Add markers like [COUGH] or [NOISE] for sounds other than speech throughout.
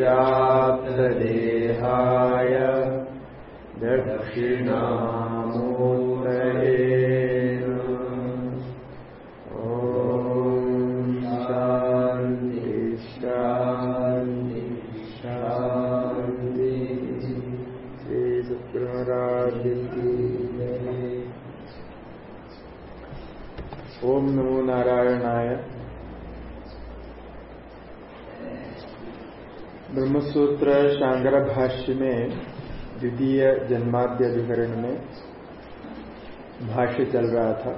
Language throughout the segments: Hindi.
व्योमवद्व्याप्तदेहाय दक्षिणामूर्तये भाष्य में द्वितीय जन्माद्य अधिकरण में भाष्य चल रहा था।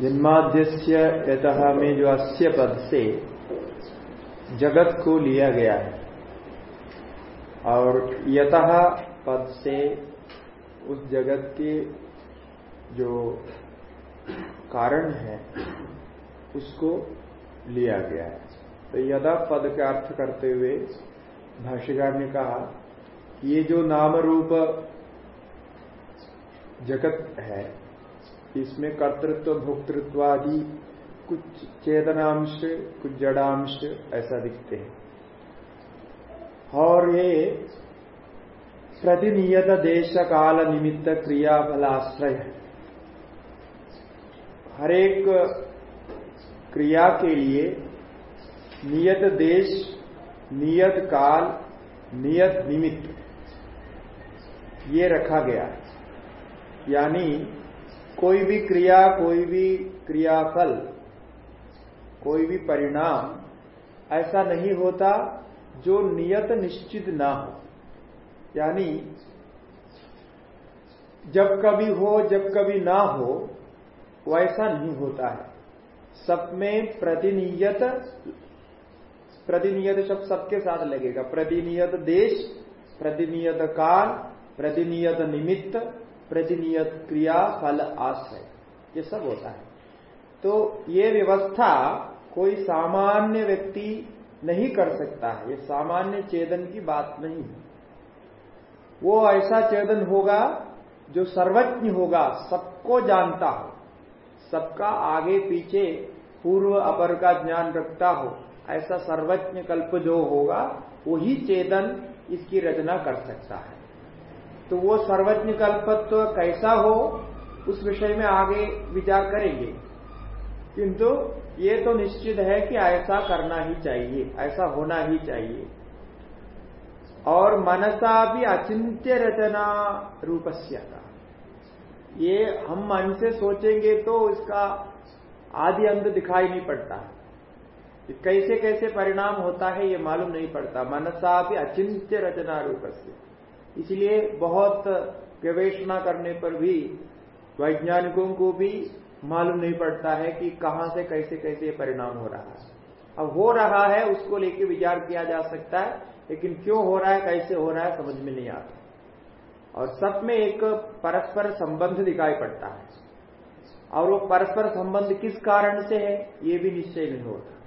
जन्माद्यस्य यतः में जो अस्य पद से जगत को लिया गया है। और यतः पद से उस जगत के जो कारण है, उसको लिया गया है। तो यदा पद का अर्थ करते हुए भाष्यकार ने कहा कि ये जो नाम रूप जगत है, इसमें कर्तृत्व भोक्तृत्व आदि कुछ चेतनांश, कुछ जड़ांश ऐसा दिखते हैं। और ये प्रतिनियत देश काल निमित्त क्रियाफलाश्रय है। हर एक क्रिया के लिए नियत देश, नियत काल, नियत निमित्त। ये रखा गया। यानी कोई भी क्रिया, कोई भी क्रियाफल, कोई भी परिणाम ऐसा नहीं होता जो नियत निश्चित ना हो। यानी जब कभी हो, जब कभी ना हो, वैसा नहीं होता है। सब में प्रतिनियत प्रतिनियत शब्द सबके साथ लगेगा। प्रतिनियत देश, प्रतिनियत काल, प्रतिनियत निमित्त, प्रतिनियत क्रिया, फल, आश्रय। ये सब होता है। तो ये व्यवस्था कोई सामान्य व्यक्ति नहीं कर सकता है। ये सामान्य चेतन की बात नहीं है। वो ऐसा चेतन होगा जो सर्वज्ञ होगा, सबको जानता हो, सबका आगे पीछे पूर्व अपर का ज्ञान रखता हो। ऐसा सर्वज्ञ कल्प जो होगा, वही चेतन इसकी रचना कर सकता है। तो वो सर्वज्ञ कल्पत्व तो कैसा हो, उस विषय में आगे विचार करेंगे। किंतु ये तो निश्चित है कि ऐसा करना ही चाहिए, ऐसा होना ही चाहिए। और मनसा भी अचिंत्य रचना रूपस्य का। ये हम मन से सोचेंगे तो इसका आदि अंत दिखाई नहीं पड़ता। कैसे कैसे परिणाम होता है ये मालूम नहीं पड़ता। मनसा भी अचिंत्य रचना रूप से इसलिए बहुत गवेषणा करने पर भी, वैज्ञानिकों को भी मालूम नहीं पड़ता है कि कहाँ से कैसे कैसे परिणाम हो रहा है। अब हो रहा है, उसको लेके विचार किया जा सकता है, लेकिन क्यों हो रहा है, कैसे हो रहा है, समझ में नहीं आता। और सब में एक परस्पर संबंध दिखाई पड़ता है। और वो परस्पर संबंध किस कारण से है, ये भी निश्चय नहीं होता।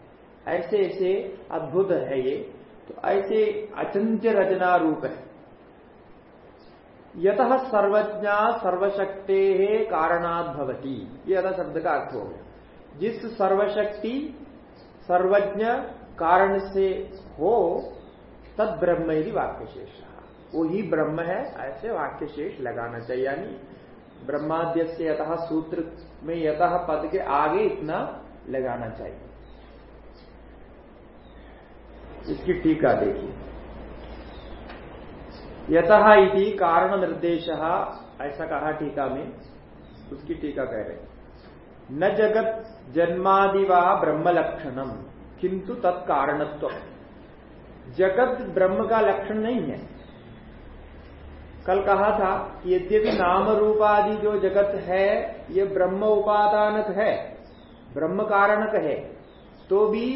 ऐसे ऐसे अद्भुत है ये। तो ऐसे अचिंत्य रचना रूप है। यत सर्वज्ञा सर्वशक्ति कारणात ये यथा शब्द का अर्थ हो गया। जिस सर्वशक्ति, सर्वज्ञ कारण से हो, तद ब्रह्म ही वाक्य शेष वो ही ब्रह्म है, ऐसे वाक्य शेष लगाना चाहिए। यानी ब्रह्माद्य से यतः सूत्र में यतः पद के आगे इतना लगाना चाहिए। इसकी टीका देखिए यतः इति कारण निर्देश ऐसा कहा टीका में, उसकी टीका कह रहे न जगत जन्मादिवा ब्रह्म लक्षणम किंतु तत्कारणत्व। जगत ब्रह्म का लक्षण नहीं है। कल कहा था कि यद्यपि नाम रूपादि जो जगत है, ये ब्रह्म उपादानक है, ब्रह्म कारणक है तो भी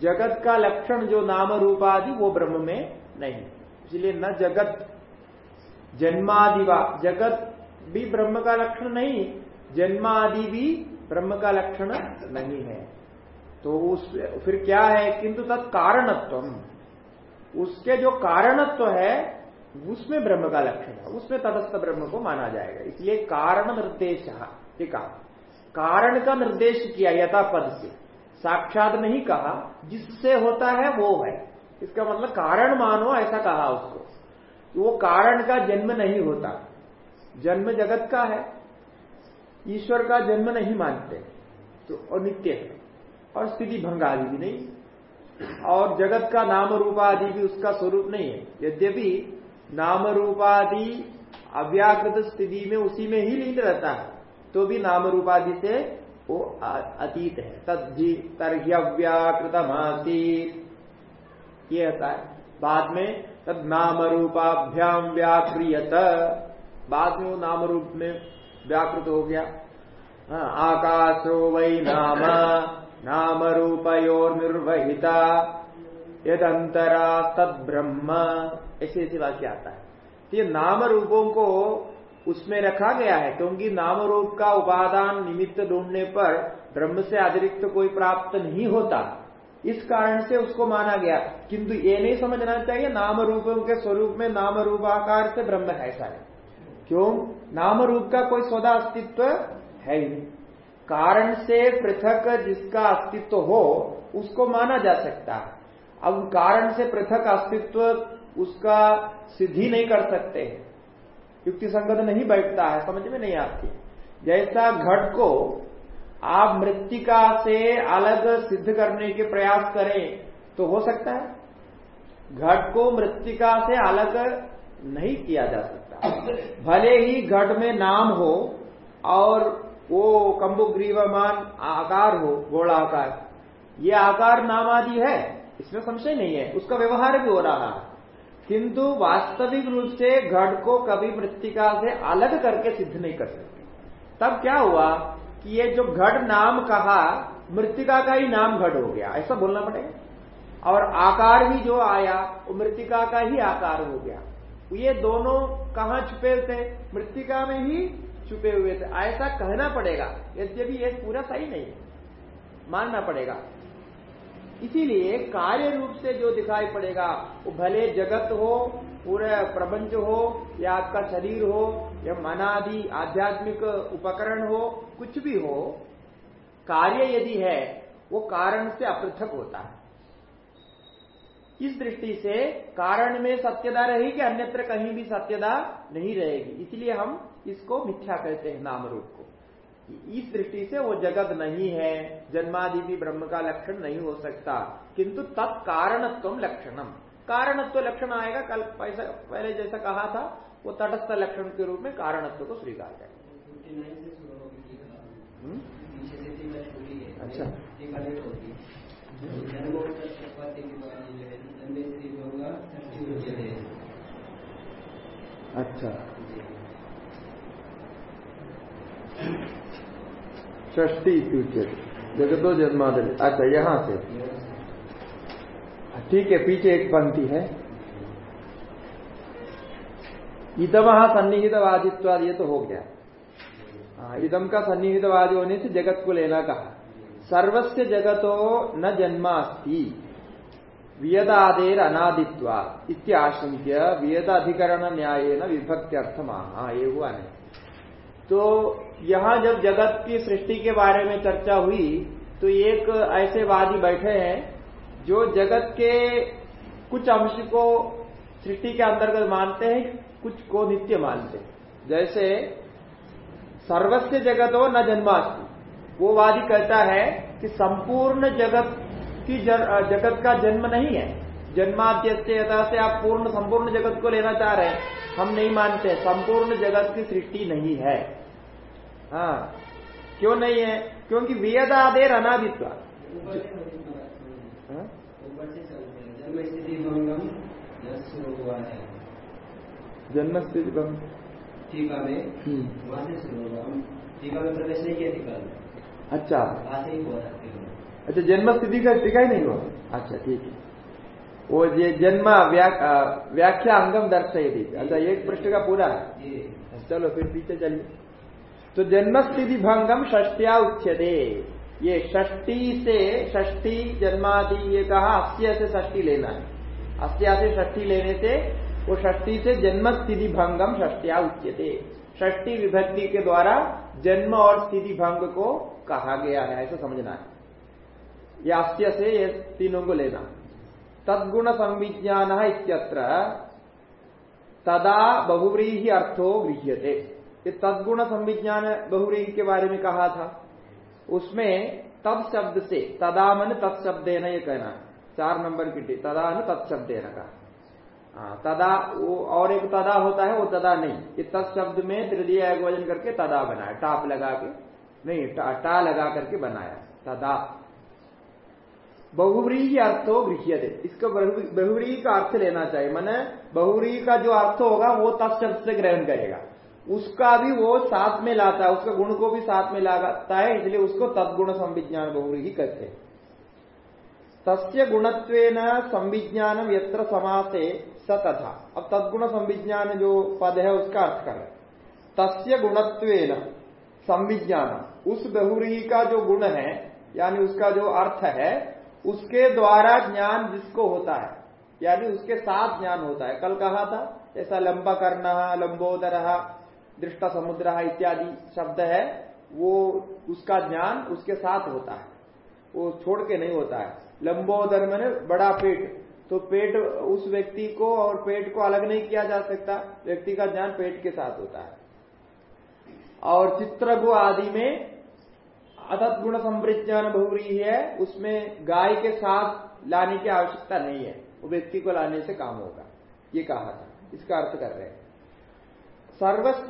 जगत का लक्षण जो नाम रूपादि वो ब्रह्म में नहीं। इसलिए न जगत जन्मादिवा जगत भी ब्रह्म का लक्षण नहीं, जन्मादि भी ब्रह्म का लक्षण नहीं है। तो उस, फिर क्या है? किंतु तत्कारणत्व उसके जो कारणत्व है, उसमें ब्रह्म का लक्षण है। उसमें तटस्थ ब्रह्म को माना जाएगा। इसलिए कारण निर्देश टीका। कारण का निर्देश किया यथा पद से। साक्षात नहीं कहा, जिससे होता है वो है। इसका मतलब कारण मानो, ऐसा कहा उसको। वो कारण का जन्म नहीं होता। जन्म जगत का है। ईश्वर का जन्म नहीं मानते। तो अनित्य है। और स्थिति भंग आदि भी नहीं। और जगत का नाम रूप आदि भी उसका स्वरूप नहीं है। यद्यपि नाम रूपादि अव्याकृत स्थिति में उसी में ही लीन रहता है तो भी नाम रूपादि से वो अतीत है। तद्धि तर्ह्यव्याकृतमासीत। ये होता है। बाद में तद नाम रूपाभ्याम व्याक्रियत। बाद में वो नाम रूप में व्याकृत हो गया। हाँ, आकाशो वही नाम नाम रूपयोर निर्वहिता यदंतरा तद ब्रह्म ऐसे ऐसे वाक्य आता है। तो ये नाम रूपों को उसमें रखा गया है। क्योंकि नाम रूप का उपादान निमित्त ढूँढने पर ब्रह्म से अतिरिक्त कोई प्राप्त नहीं होता। इस कारण से उसको माना गया। किंतु ये नहीं समझना चाहिए नाम रूपों के स्वरूप में नाम रूपाकार से ब्रह्म ऐसा है क्यों? नाम रूप का कोई सौदा अस्तित्व है ही नहीं। कारण से पृथक जिसका अस्तित्व हो, उसको माना जा सकता। है अब कारण से पृथक अस्तित्व उसका सिद्धि नहीं कर सकते। युक्ति संगत नहीं बैठता है, समझ में नहीं आती। जैसा घट को आप मृतिका से अलग सिद्ध करने के प्रयास करें तो हो सकता है। घट को मृतिका से अलग नहीं किया जा सकता। भले ही घट में नाम हो और वो कंबुग्रीवमान आकार हो गोलाकार ये आकार नाम आदि है, इसमें संशय नहीं है, उसका व्यवहार भी हो रहा है। किंतु वास्तविक रूप से घट को कभी मृतिका से अलग करके सिद्ध नहीं कर सकते। तब क्या हुआ कि ये जो घट नाम कहा, मृतिका का ही नाम घट हो गया। ऐसा बोलना पड़ेगा। और आकार भी जो आया, वो मृतिका का ही आकार हो गया। ये दोनों कहा छुपे थे? मृतिका में ही छुपे हुए थे। ऐसा कहना पड़ेगा। यद्यपि ये पूरा सही नहीं है। मानना पड़ेगा। इसीलिए कार्य रूप से जो दिखाई पड़ेगा, वो भले जगत हो, पूरे प्रपंच हो, या आपका शरीर हो, या मनादि, आध्यात्मिक उपकरण हो, कुछ भी हो, कार्य यदि है, वो कारण से अपृथक होता है। इस दृष्टि से कारण में सत्यता रहेगी अन्यत्र कहीं भी सत्यता नहीं रहेगी। इसलिए हम इसको मिथ्या कहते हैं नाम रूप को। इस दृष्टि से वो जगत नहीं है जन्मादि भी ब्रह्म का लक्षण नहीं हो सकता। किंतु तत्कारणत्व लक्षणम कारणत्व लक्षण आएगा, कल पहले जैसा कहा था, वो तटस्थ लक्षण के रूप में कारणत्व को स्वीकार करें। हम्म? अच्छा। अच्छा। षष्टी जगतो जन्मादि। अच्छा यहाँ से। ठीक है पीछे एक पंक्ति है। इदम सन्निहितवादित्वाद ये तो हो गया। हाँ, इदम का सन्निहितवादी होने से जगत को लेना कहा। सर्वस्व जगतो न जन्मास्ति। वियदादेर अनादित्वा इत्याशंक्य वियद अधिकरण न्याय न विभक्त्यर्थ महा ये हुआ नहीं। तो यहाँ जब जगत की सृष्टि के बारे में चर्चा हुई तो एक ऐसे वादी बैठे हैं जो जगत के कुछ अंश को सृष्टि के अंतर्गत मानते हैं, कुछ को नित्य मानते हैं। जैसे, सर्वस्व जगत हो न जन्मास्ति। वो वादी कहता है कि संपूर्ण जगत की जगत का जन्म नहीं है। जन्माद्यता से आप पूर्ण संपूर्ण जगत को लेना चाह रहे हैं हम नहीं मानते संपूर्ण जगत की सृष्टि नहीं है। हाँ क्यों नहीं है? क्योंकि वेदादेर अनादित्व हाँ? जन्म स्थिति भंग टीका में। वहाँ से शुरू होगा टीका में प्रवेश नहीं किया टीका में अच्छा। वहाँ से ही हुआ अच्छा जन्म स्थिति का टीका ही नहीं हुआ। अच्छा ठीक है। वो ये जन्म व्याख्या अंगम दर्शाई थी अच्छा एक पृष्ठ का पूरा है। चलो फिर पीछे चलिए। तो जन्म स्थिति भंगम षष्टिया उच्चते ये षष्टी से षष्टी जन्मादि ये कहा अस्त्य से षष्टी लेना है। अस्त्या से षष्टी लेने से वो षष्टी से जन्म स्थिति भंगम षष्टिया उच्चते षष्टी विभक्ति के द्वारा जन्म और स्थिति भंग को कहा गया है ऐसा समझना है। यास्य से ये तीनों को लेना तदगुण संविज्ञान तदा बहुव्रीहि अर्थो गृह्यते। ये तदगुण संविज्ञान बहुव्रीहि के बारे में कहा था उसमें तद शब्द से तदा मन तत्शब्द ये कहना चार नंबर की तदा न तत्शब्द कहा तदा वो और एक तदा होता है वो तदा नहीं। ये तत्शब्द में तृतीय एगोजन करके तदा बनाया टाप लगा के नहीं टा, टा लगा करके बनाया तदा। बहुव्रीही अर्थो गृह्यते। इसका बहुव्रीही का अर्थ लेना चाहिए। मैंने बहुव्रीही का जो अर्थ होगा, वो तत्शब्द से ग्रहण करेगा। उसका भी वो साथ में लाता है, उसका गुण को भी साथ में लाता है, इसलिए उसको तदगुण संविज्ञान बहुव्रीही कहते तस्य गुणत्वेन संविज्ञान यत्र समासे स तथा। अब तदगुण संविज्ञान जो पद है, उसका अर्थ कर तस्य गुणत्व संविज्ञान। उस बहुरी का जो गुण है, यानी उसका जो अर्थ है उसके द्वारा ज्ञान जिसको होता है, यानी उसके साथ ज्ञान होता है। कल कहा था, ऐसा लंबा करना लंबोदर, दृष्टा समुद्र इत्यादि शब्द है, वो उसका ज्ञान उसके साथ होता है। वो छोड़ के नहीं होता है। लंबोदर मैंने बड़ा पेट तो पेट उस व्यक्ति को और पेट को अलग नहीं किया जा सकता। व्यक्ति का ज्ञान पेट के साथ होता है। और चित्रगु आदि में अतत गुण संप्रज्ञान बहुरी है, उसमें गाय के साथ लाने की आवश्यकता नहीं है। वो व्यक्ति को लाने से काम होगा। ये कहा था। इसका अर्थ कर रहे हैं।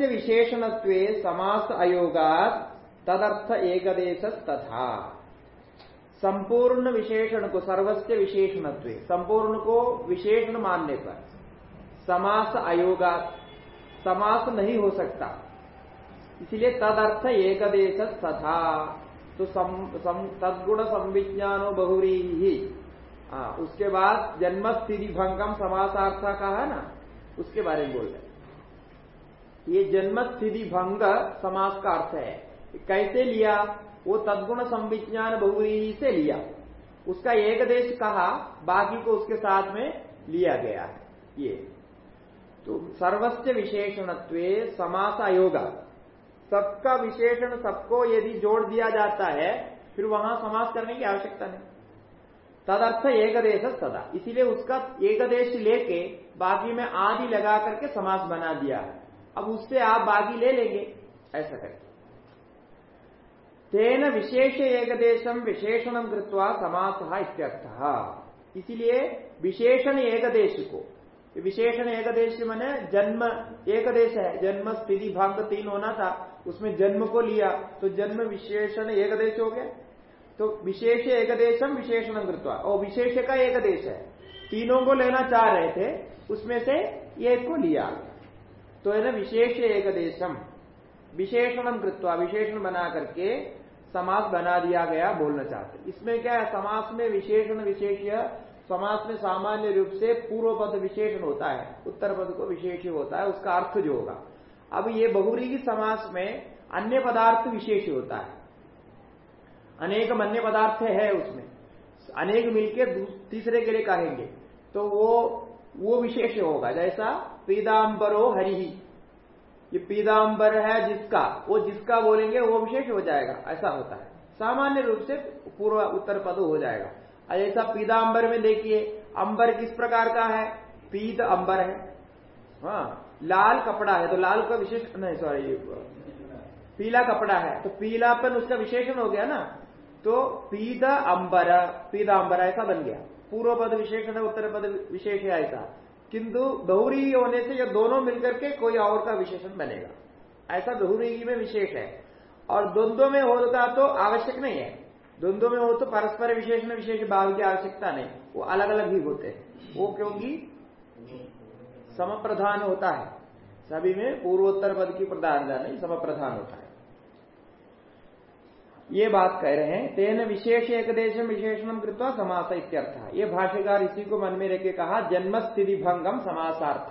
विशेषणत्व समास अयोगात तदर्थ एकदेश तथा। संपूर्ण विशेषण को सर्वस्व विशेषणत्व, संपूर्ण को विशेषण मानने पर समास अयोगात, समास नहीं हो सकता। इसलिए तदर्थ एकदेश तथा। तो तदगुण संविज्ञानो बहुरी। ही हाँ उसके बाद जन्म स्थिति भंगम कहा है ना? उसके बारे में बोल रहे ये जन्म स्थिति भंग समास का अर्थ है। कैसे लिया? वो तदगुण संविज्ञान बहुरी से लिया। उसका एक देश कहा, बाकी को उसके साथ में लिया गया है। ये। तो सर्वस्व विशेषणत्व समास अयोगा सबका विशेषण सबको यदि जोड़ दिया जाता है, फिर वहाँ समास करने की आवश्यकता नहीं। तदर्थ एक एकदेश सदा। इसीलिए उसका एकदेश लेके बाकी में आदि लगा करके समास बना दिया अब उससे आप बाकी ले लेंगे, ऐसा करके तेन विशेष एकदेशम विशेषणम कृत्वा समास इसीलिए विशेषण एकदेश को विशेषण एकदेश मैंने जन्म, एकदेश है, जन्म स्थिति भाग तीन होना था, उसमें जन्म को लिया तो जन्म विशेषण एकदेश हो गया। तो विशेष एकदेशम विशेषण कृत्वा, और विशेष का एकदेश है। तीनों को लेना चाह रहे थे, उसमें से एक को लिया। तो है ना, विशेष एकदेशम विशेषणम कृत्वा, विशेषण बना करके समास बना दिया गया बोलना चाहते। इसमें क्या है, समास में विशेषण विशेष समास में सामान्य रूप से पूर्व पद विशेषण होता है उत्तर पद को विशेष होता है, उसका अर्थ जो होगा। अब ये बहुरी समास में अन्य पदार्थ विशेष होता है। अनेक अन्य पदार्थ है उसमें। अनेक मिलके तीसरे के लिए कहेंगे तो वो वो विशेष होगा। जैसा पीदाम्बरो हरि। ये पीदाम्बर है जिसका, वो जिसका बोलेंगे, वो विशेष हो जाएगा। ऐसा होता है। सामान्य रूप से पूर्व उत्तर पद हो जाएगा। ऐसा पीदाम्बर में देखिए, अंबर किस प्रकार का है? पीत अंबर है। हाँ लाल कपड़ा है तो लाल का विशेष, नहीं सॉरी पीला कपड़ा है तो पीलापन उसका विशेषण हो गया ना? तो पीत अंबर पीदाम्बर ऐसा बन गया। पूर्व पद विशेषण है, उत्तर पद विशेष है, ऐसा। किंतु बहुरी होने से यह दोनों मिलकर के कोई और का विशेषण बनेगा। ऐसा बहुरी में विशेष है। और द्वंद्व में होता तो आवश्यक नहीं है। द्वंद्व में हो तो परस्पर विशेषण विशेष भाव की आवश्यकता नहीं। वो अलग अलग ही होते हैं। वो क्योंकि सम प्रधान होता है। सभी में पूर्वोत्तर पद की प्रधानता नहीं सम प्रधान होता है। ये बात कह रहे हैं, तेन विशेष एक देश विशेषण कृत्वा समास इत्यर्थ। ये भाष्यकार इसी को मन में रखे कहा जन्म स्थिति भंगम समासार्थ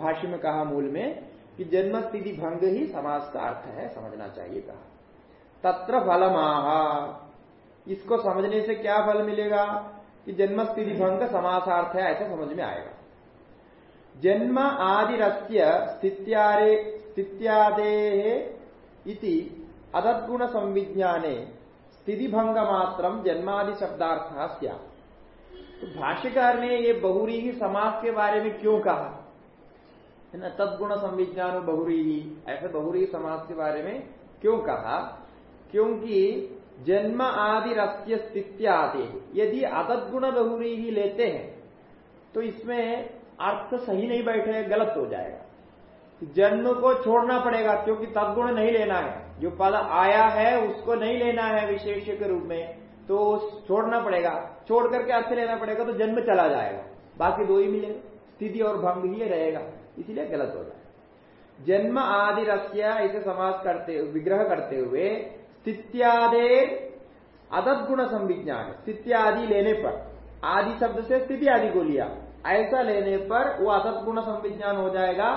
भाष्य में कहा मूल में कि जन्म स्थिति भंग ही समास का अर्थ है, समझना चाहिए कहा। तत्र फलमाहा इसको समझने से क्या फल मिलेगा? कि जन्म स्थिति भंग समासार्थ है ऐसा समझ में आएगा। जन्म आदि रस्य स्थित्यादे इति अदद्गुण संविज्ञाने स्थिति भंग मात्र जन्मादि शब्दार्थ तो भाष्यकार ने ये बहुरी ही समास के बारे में क्यों कहा? है ना तदगुण संविज्ञान बहुरी ही, ऐसे बहुरी समास के बारे में क्यों कहा? क्योंकि जन्म आदि रस्य स्थित्य आते यदि अतद्गुण बहुरी ही लेते हैं तो इसमें अर्थ सही नहीं बैठे गलत हो जाएगा। जन्म को छोड़ना पड़ेगा, क्योंकि तदगुण नहीं लेना है। जो पद आया है, उसको नहीं लेना है विशेष के रूप में तो छोड़ना पड़ेगा। छोड़ करके अर्थ लेना पड़ेगा तो जन्म चला जाएगा। बाकी दो ही मिलेगा। स्थिति और भंग ही रहेगा, इसीलिए गलत हो जाए जन्म आदि रस्या इसे समाज करते, विग्रह करते हुए स्थित्यादे अदत गुण संविज्ञान स्थित्यादि लेने पर। आदि शब्द से स्थिति आदि को लिया। ऐसा लेने पर वो अदत गुण संविज्ञान हो जाएगा,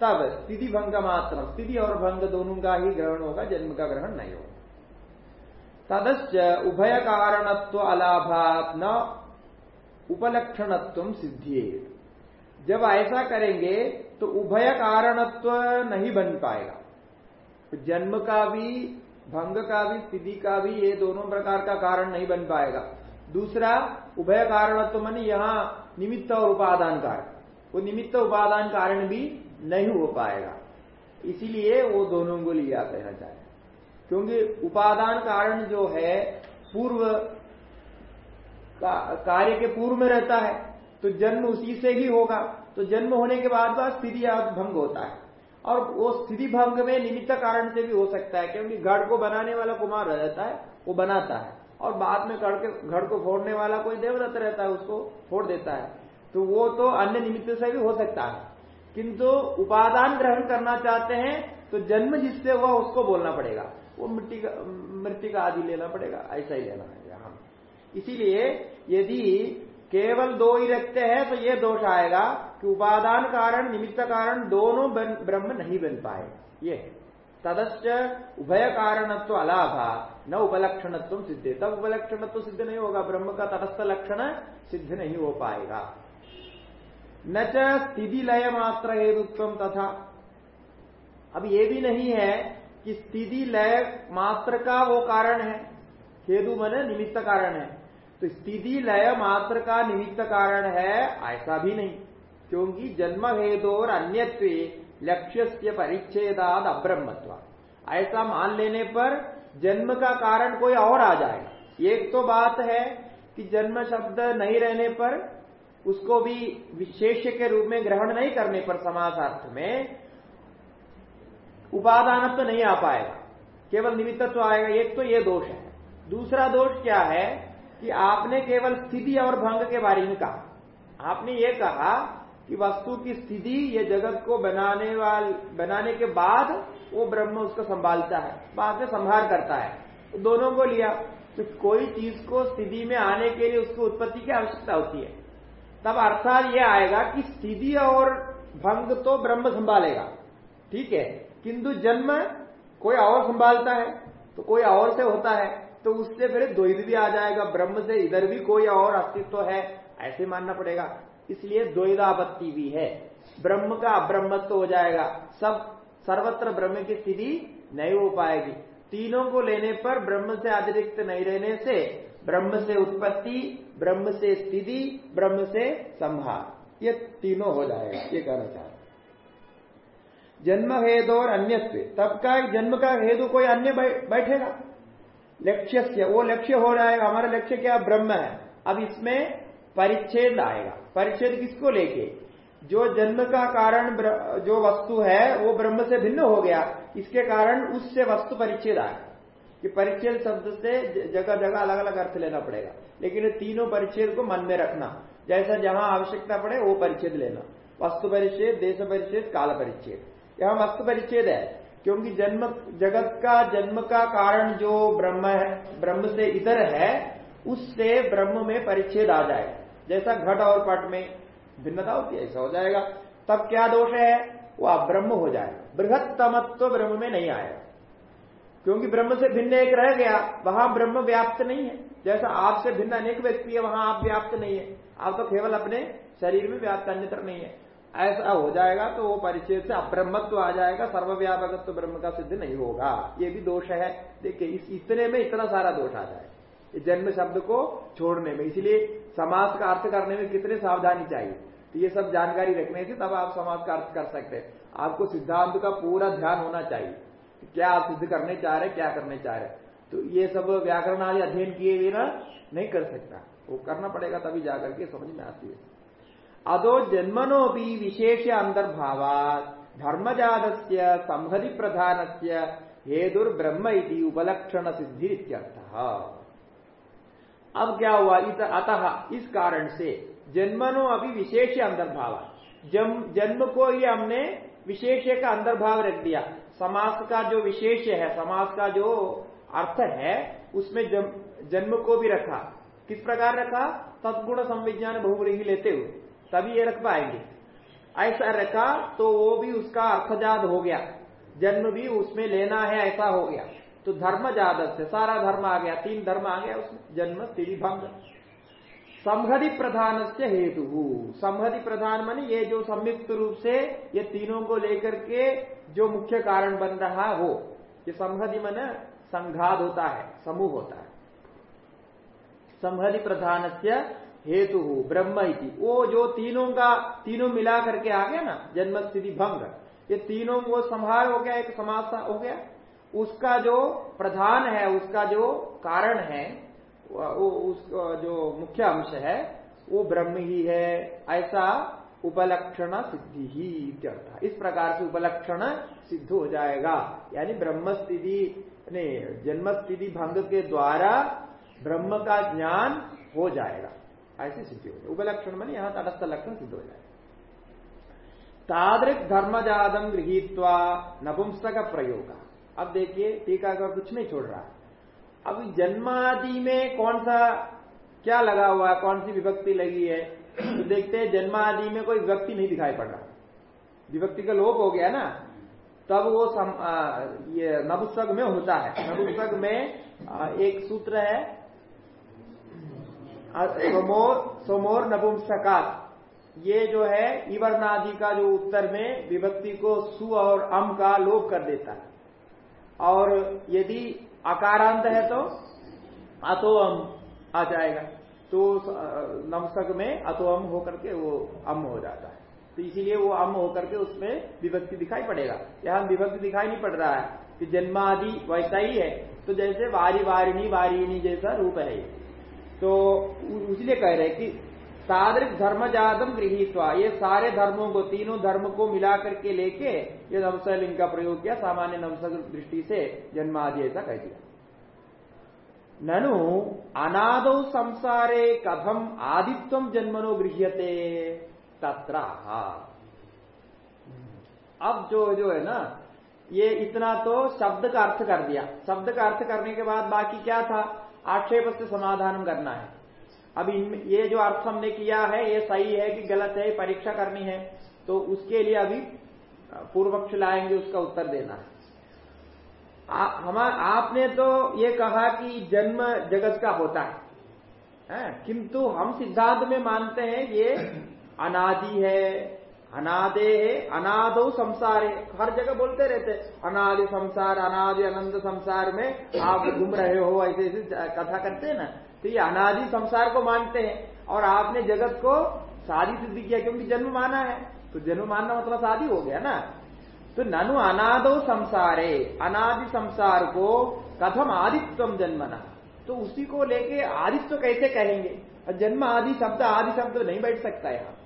तब स्थिति भंग मात्र। स्थिति और भंग दोनों का ही ग्रहण होगा, जन्म का ग्रहण नहीं होगा। तदश्च उभय कारणत्व अलाभात न उपलक्षणत्व सिद्धि जब ऐसा करेंगे तो उभय कारणत्व नहीं बन पाएगा। जन्म का भी भंग का भी स्थिति का भी ये दोनों प्रकार का कारण नहीं बन पाएगा। दूसरा उभय कारणत्व मन यहाँ निमित्त और उपादान कारण। वो निमित्त उपादान कारण भी नहीं हो पाएगा। इसीलिए वो दोनों को लिया कहना चाहे क्योंकि उपादान कारण जो है पूर्व का, कार्य के पूर्व में रहता है तो जन्म उसी से ही होगा। तो जन्म होने के बाद बाद स्थिति भंग होता है। और वो स्थिति भंग में निमित्त कारण से भी हो सकता है, क्योंकि घड़ को बनाने वाला कुमार रहता है, वो बनाता है। और बाद में घड़ के घड़ को फोड़ने वाला कोई देवदत्त रहता है, उसको फोड़ देता है। तो वो तो अन्य निमित्त से भी हो सकता है। किंतु उपादान ग्रहण करना चाहते हैं तो जन्म जिससे हुआ उसको बोलना पड़ेगा। वो मिट्टी का मृत्यु का आदि लेना पड़ेगा, ऐसा ही लेना है यहाँ। इसीलिए यदि केवल दो ही रखते हैं तो ये दोष आएगा। कि उपादान कारण, निमित्त कारण दोनों ब्रह्म नहीं बन पाए। ये तदश्च उभय कारणत्व अलाभा, न उपलक्षणत्व सिद्ध। तब उपलक्षणत्व सिद्ध नहीं होगा। ब्रह्म का तटस्थ लक्षण सिद्ध नहीं हो पाएगा। न स्थिति लय मात्र हेतुत्व तथा। अब ये भी नहीं है कि स्थिति लय मात्र का वो कारण है। हेतु मन निमित्त कारण है। तो स्थिति लय मात्र का निमित्त कारण है, ऐसा भी नहीं। क्योंकि जन्म हेतु और अन्यत्व लक्ष्य से परिच्छेदाद अब्रह्मत्व। ऐसा मान लेने पर जन्म का कारण कोई और आ जाएगा एक तो बात है कि जन्म शब्द नहीं रहने पर, उसको भी विशेष के रूप में ग्रहण नहीं करने पर समासार्थ में उपादान तो नहीं आ पाएगा। केवल निमित्तत्व तो आएगा। एक तो ये दोष है। दूसरा दोष क्या है कि आपने केवल स्थिति और भंग के बारे में कहा। आपने ये कहा कि वस्तु की स्थिति ये जगत को बनाने वाल, बनाने के बाद वो ब्रह्म उसको संभालता है, बाद में संभार करता है। तो दोनों को लिया। तो कोई चीज़ को स्थिति में आने के लिए उसको उत्पत्ति की आवश्यकता होती है। तब अर्थात यह आएगा कि स्थिति और भंग तो ब्रह्म संभालेगा। ठीक है? किंतु जन्म कोई और संभालता है तो कोई और से होता है तो उससे फिर द्वैत भी आ जाएगा। ब्रह्म से इधर भी कोई और अस्तित्व है, ऐसे मानना पड़ेगा। इसलिए द्वैदापत्ति भी है। ब्रह्म का अब्रह्मत्व हो जाएगा। सब, सर्वत्र ब्रह्म की स्थिति नहीं हो पाएगी। तीनों को लेने पर ब्रह्म से अतिरिक्त नहीं रहने से ब्रह्म से उत्पत्ति, ब्रह्म से स्थिति, ब्रह्म से संहार। ये तीनों हो जाएगा, ये कहना चाह जन्म हेतु और अन्य तब का जन्म का हेतु कोई अन्य बैठेगा। लक्ष्य से वो लक्ष्य हो जाएगा। हमारा लक्ष्य क्या? ब्रह्म है। अब इसमें परिच्छेद आएगा। परिच्छेद किसको लेके? जो जन्म का कारण जो वस्तु है, वो ब्रह्म से भिन्न हो गया। इसके कारण उससे वस्तु परिच्छेद आया। कि परिच्छेद शब्द से जगह जगह अलग अलग अर्थ लेना पड़ेगा। लेकिन तीनों परिच्छेद को मन में रखना। जैसा जहाँ आवश्यकता पड़े, वो परिच्छेद लेना। वस्तु परिच्छेद, देश परिच्छेद, काल परिच्छेद। यहाँ वस्तु परिच्छेद है। क्योंकि जन्म, जगत का जन्म का कारण जो ब्रह्म है, ब्रह्म से इधर है, उससे ब्रह्म में परिच्छेद आ जाए जैसा घट और पट में भिन्नता होती है, ऐसा हो जाएगा। तब क्या दोष है? वो अब्रह्म हो जाएगा बृहत्तमत्व ब्रह्म में नहीं आएगा क्योंकि ब्रह्म से भिन्न एक रह गया, वहाँ ब्रह्म व्याप्त नहीं है। जैसा आपसे भिन्न अनेक व्यक्ति है, वहाँ आप व्याप्त नहीं है। आप तो केवल अपने शरीर में व्याप्त, अन्यत्र नहीं है। ऐसा हो जाएगा तो वो परिचय से अब्रह्मत्व आ जाएगा, सर्वव्यापकत्व तो ब्रह्म का सिद्ध नहीं होगा। ये भी दोष है। देखिए, इस, इतने में इतना सारा दोष आ जाए। जन्म शब्द को छोड़ने में। इसलिए समाज का अर्थ करने में कितने सावधानी चाहिए? तो ये सब जानकारी रखने से तब आप समाज का अर्थ कर सकते हैं। आपको सिद्धांत का पूरा ध्यान होना चाहिए क्या आप सिद्ध करने चाह रहे क्या करने चाह रहे तो ये सब व्याकरण आदि अध्ययन किए बिना नहीं कर सकता। वो करना पड़ेगा तभी जाकर के समझ में आती है। अदो जन्मनो भी विशेष अंतर्भावात धर्मजात संहति प्रधान से हेतुर्ब्रह्म उपलक्षण सिद्धि अब क्या हुआ? अतः इस कारण से जन्मनो अभी विशेष अंतर्भाव। जन्म को ही हमने विशेष का अंतर्भाव रख दिया। समास का जो विशेष है, समास का जो अर्थ है, उसमें जन्म को भी रखा। किस प्रकार रखा? तत्गुण संविज्ञान बहुग्रही लेते हुए। तभी ये रख पाएँगे। ऐसा रखा तो वो भी उसका अर्थजात हो गया। जन्म भी उसमें लेना है, ऐसा हो गया। तो धर्म जादत से सारा धर्म आ गया, तीन धर्म आ गया उसमें, जन्म स्थिति भंग। संहति प्रधान से हेतु। संहति प्रधान मानी ये जो संयुक्त रूप से ये तीनों को लेकर के जो मुख्य कारण बन रहा वो ये संहति मन संघात होता है, समूह होता है। संहति प्रधान से हेतु, ब्रह्म वो जो तीनों का, तीनों मिला करके आ गया ना, जन्म, स्थिति, भंग, ये तीनों वो संहार हो गया, एक समाज हो गया। उसका जो प्रधान है, उसका जो कारण है, वो उस जो मुख्य अंश है, वो ब्रह्म ही है। ऐसा उपलक्षण सिद्धि ही इत्यर्थ इस प्रकार से उपलक्षण सिद्ध हो जाएगा। यानी ब्रह्म स्थिति ने जन्म स्थिति भंग के द्वारा ब्रह्म का ज्ञान हो जाएगा। ऐसी सिद्धि हो जाए उपलक्षण मन यहाँ तटस्थ लक्षण सिद्ध हो जाएगा। तादृक धर्मजादम गृहित्वा नपुंसक प्रयोग अब देखिए टीका का कुछ नहीं छोड़ रहा। अब जन्मादि में कौन सा क्या लगा हुआ है? कौन सी विभक्ति लगी है? तो देखते हैं जन्मादि में कोई विभक्ति नहीं दिखाई पड़ रहा। विभक्ति का लोप हो गया ना तब वो सम, आ, ये नपुस्तक में होता है। नपुस्तक में आ, एक सूत्र है सोमोर सोमोर नपुंसकात। ये जो है इवरनादि का जो उत्तर में विभक्ति को सु और अम का लोप कर देता है। और यदि अकारांत है तो अतो अम आ जाएगा। तो नमसक में अतो अम होकर के वो अम हो जाता है। तो इसीलिए वो अम होकर के उसमें विभक्ति दिखाई पड़ेगा। यहाँ विभक्ति दिखाई नहीं पड़ रहा है कि जन्मादि वैसा ही है। तो जैसे वारी वारिणी वारिणी जैसा रूप है तो इसलिए कह रहे कि सादृक धर्मजातम गृहित्वा, ये सारे धर्मों को, तीनों धर्म को मिला करके लेके ये नवसलिंग का प्रयोग किया, सामान्य नवसल दृष्टि से जन्मादि ऐसा कह दिया। ननु अनादौ संसारे कथम आदित्व जन्मनो गृह्यते अब जो जो है ना, ये इतना तो शब्द का अर्थ कर दिया। शब्द का अर्थ करने के बाद बाकी क्या था? आक्षेप से समाधान करना है। अब इन ये जो अर्थ हमने किया है ये सही है कि गलत है परीक्षा करनी है तो उसके लिए अभी पूर्व पक्ष लाएँगे उसका उत्तर देना है। हम आपने तो ये कहा कि जन्म जगत का होता है, है? किंतु हम सिद्धांत में मानते हैं ये अनादि है अनादे है अनादो संसार है हर जगह बोलते रहते अनादि संसार अनादि अनंत संसार में आप घूम रहे हो ऐसे ऐसे कथा करते हैं ना। तो ये अनादि संसार को मानते हैं। और आपने जगत को शादी सिद्धि किया, क्योंकि जन्म माना है। तो जन्म मानना मतलब शादी हो गया ना। तो ननु अनादो संसारे, अनादि संसार को कथम आदित्व जन्मना। तो उसी को लेके आदित्व कैसे कहेंगे? जन्म आदि शब्द आदि शब्द नहीं बैठ सकता यहाँ।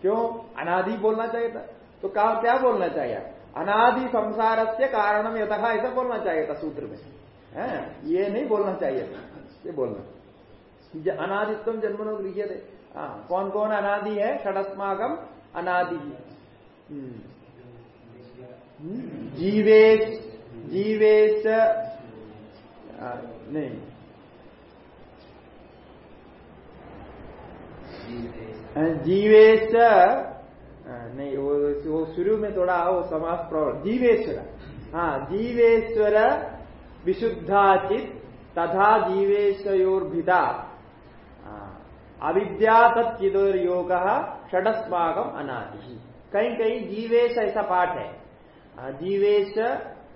क्यों? अनादि बोलना चाहिए था। तो कहा, क्या बोलना चाहिए? अनादि संसार से कारणम यथा ऐसा बोलना चाहिए था सूत्र में। है, ये नहीं बोलना चाहिए था। ये बोलना। अनादित्व जन्मनो लिखे थे कौन कौन अनादि है? षडस्मागम अनादि। हम्म। जीवेश जीवेश नहीं। जीवेश नहीं वो वो शुरू में थोड़ा वो समाज प्रवर्त जीवेश्वर। हाँ जीवेश्वर विशुद्धाचित तथा जीवेश्वरोर्भिदा अविद्या तत्दोर योग षडस्मागम अनादि। कहीं कहीं जीवेश ऐसा पाठ है। जीवेश,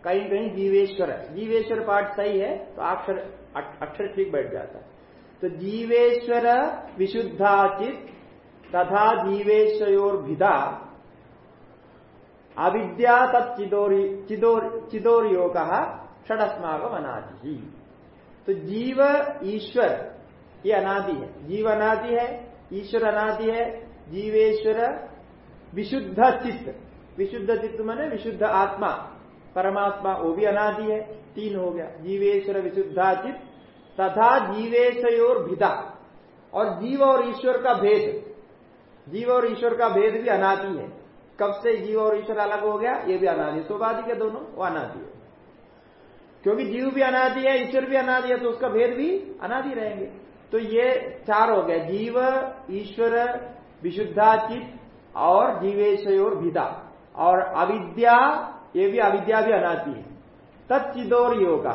कहीं कहीं जीवेश्वर। जीवेश्वर पाठ सही है तो अक्षर अक्षर ठीक बैठ जाता। है तो जीवेश्वर विशुद्धाचित, तथा जीवेश्वर भिदा अविद्या तत्चिदोरी, चिदोर चिदोर योग अनादि। तो जीव, ईश्वर ये अनादि है। जीव अनादि है, ईश्वर अनादि है, जीवेश्वर विशुद्ध चित्त। विशुद्ध चित्त माने विशुद्ध आत्मा। परमात्मा वो भी अनादि है। तीन हो गया। जीवेश्वर विशुद्धा चित्त तथा जीवेशयोर भिदा और जीव और ईश्वर का भेद। जीव और ईश्वर का भेद भी अनादि है। कब से जीव और ईश्वर अलग हो गया? ये भी अनादि स्वाभाविक है दोनों, वो अनादि है। क्योंकि जीव भी अनादि है, ईश्वर भी अनादि है तो उसका भेद भी अनादि रहेंगे। तो ये चार हो गए, जीव, ईश्वर विशुद्धाचित और जीवेश्वर भिदा। और अविद्या, ये भी अविद्या भी अनादि है। तत्चिदोर योग।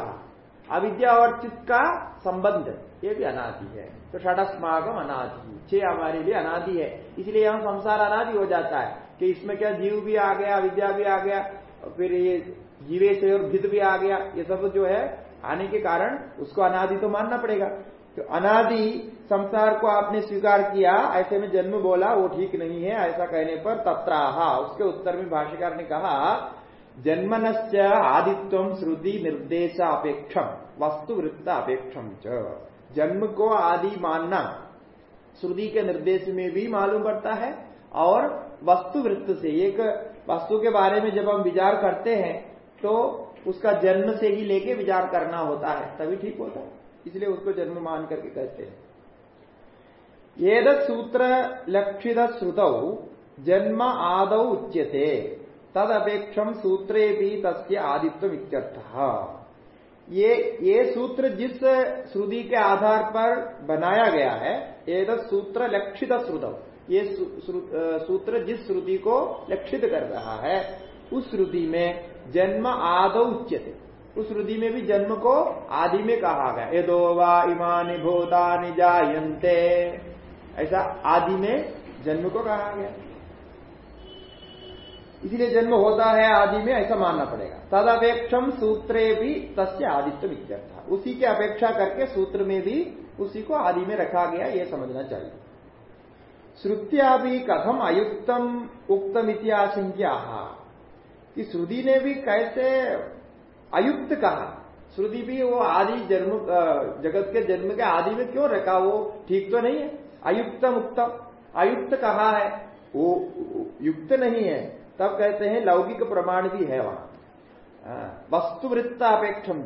अविद्या और चित्त का संबंध, ये भी अनादि है। तो षडस्मागम अनादि। छह हमारे लिए अनादि है। इसलिए हम संसार अनादि हो जाता है कि इसमें क्या जीव भी आ गया विद्या भी आ गया, फिर ये जीवेश और भिद भी आ गया। ये सब जो है, आने के कारण उसको अनादि तो मानना पड़ेगा। तो अनादि संसार को आपने स्वीकार किया, ऐसे में जन्म बोला, वो ठीक नहीं है, ऐसा कहने पर तत्राहा, उसके उत्तर में भाष्यकार ने कहा, जन्मनश्च आदित्व श्रुति निर्देश अपेक्षम वस्तु वृत्त अपेक्षम च। जन्म को आदि मानना, श्रुति के निर्देश में भी मालूम पड़ता है, और वस्तु वृत्त से, एक वस्तु के बारे में जब हम विचार करते हैं तो उसका जन्म से ही लेके विचार करना होता है, तभी ठीक होता है। इसलिए उसको जन्म मान करके कहते हैं। येद सूत्र लक्षित श्रुत, जन्म आदौ उच्यते तद सूत्रे भी तस्य आदित्व इत्यर्थ ये ये सूत्र जिस श्रुति के आधार पर बनाया गया है एक सूत्र लक्षित श्रुत। ये सूत्र जिस श्रुति को लक्षित कर रहा है, उस श्रुति में जन्म आद उच्यते। उस श्रुति में भी जन्म को आदि में कहा गया। यदो वा इमानी भूतानि जायन्ते। ऐसा आदि में जन्म को कहा गया। इसलिए जन्म होता है आदि में, ऐसा मानना पड़ेगा। तदपेक्षम सूत्रे भी तस्य आदित्य विद्यर्थ। उसी की अपेक्षा करके सूत्र में भी उसी को आदि में रखा गया यह समझना चाहिए। श्रुतिया भी कथम अयुक्तम उक्तम इतिहास कि श्रुति ने भी कैसे अयुक्त कहा श्रुति भी वो आदि जन्म जगत के जन्म के आदि में क्यों रखा? वो ठीक तो नहीं है? अयुक्तम उत्तम अयुक्त कहा है वो युक्त नहीं है। तब कहते हैं लौकिक प्रमाण भी है वहाँ। हाँ, वस्तुवृत्त अपेक्षम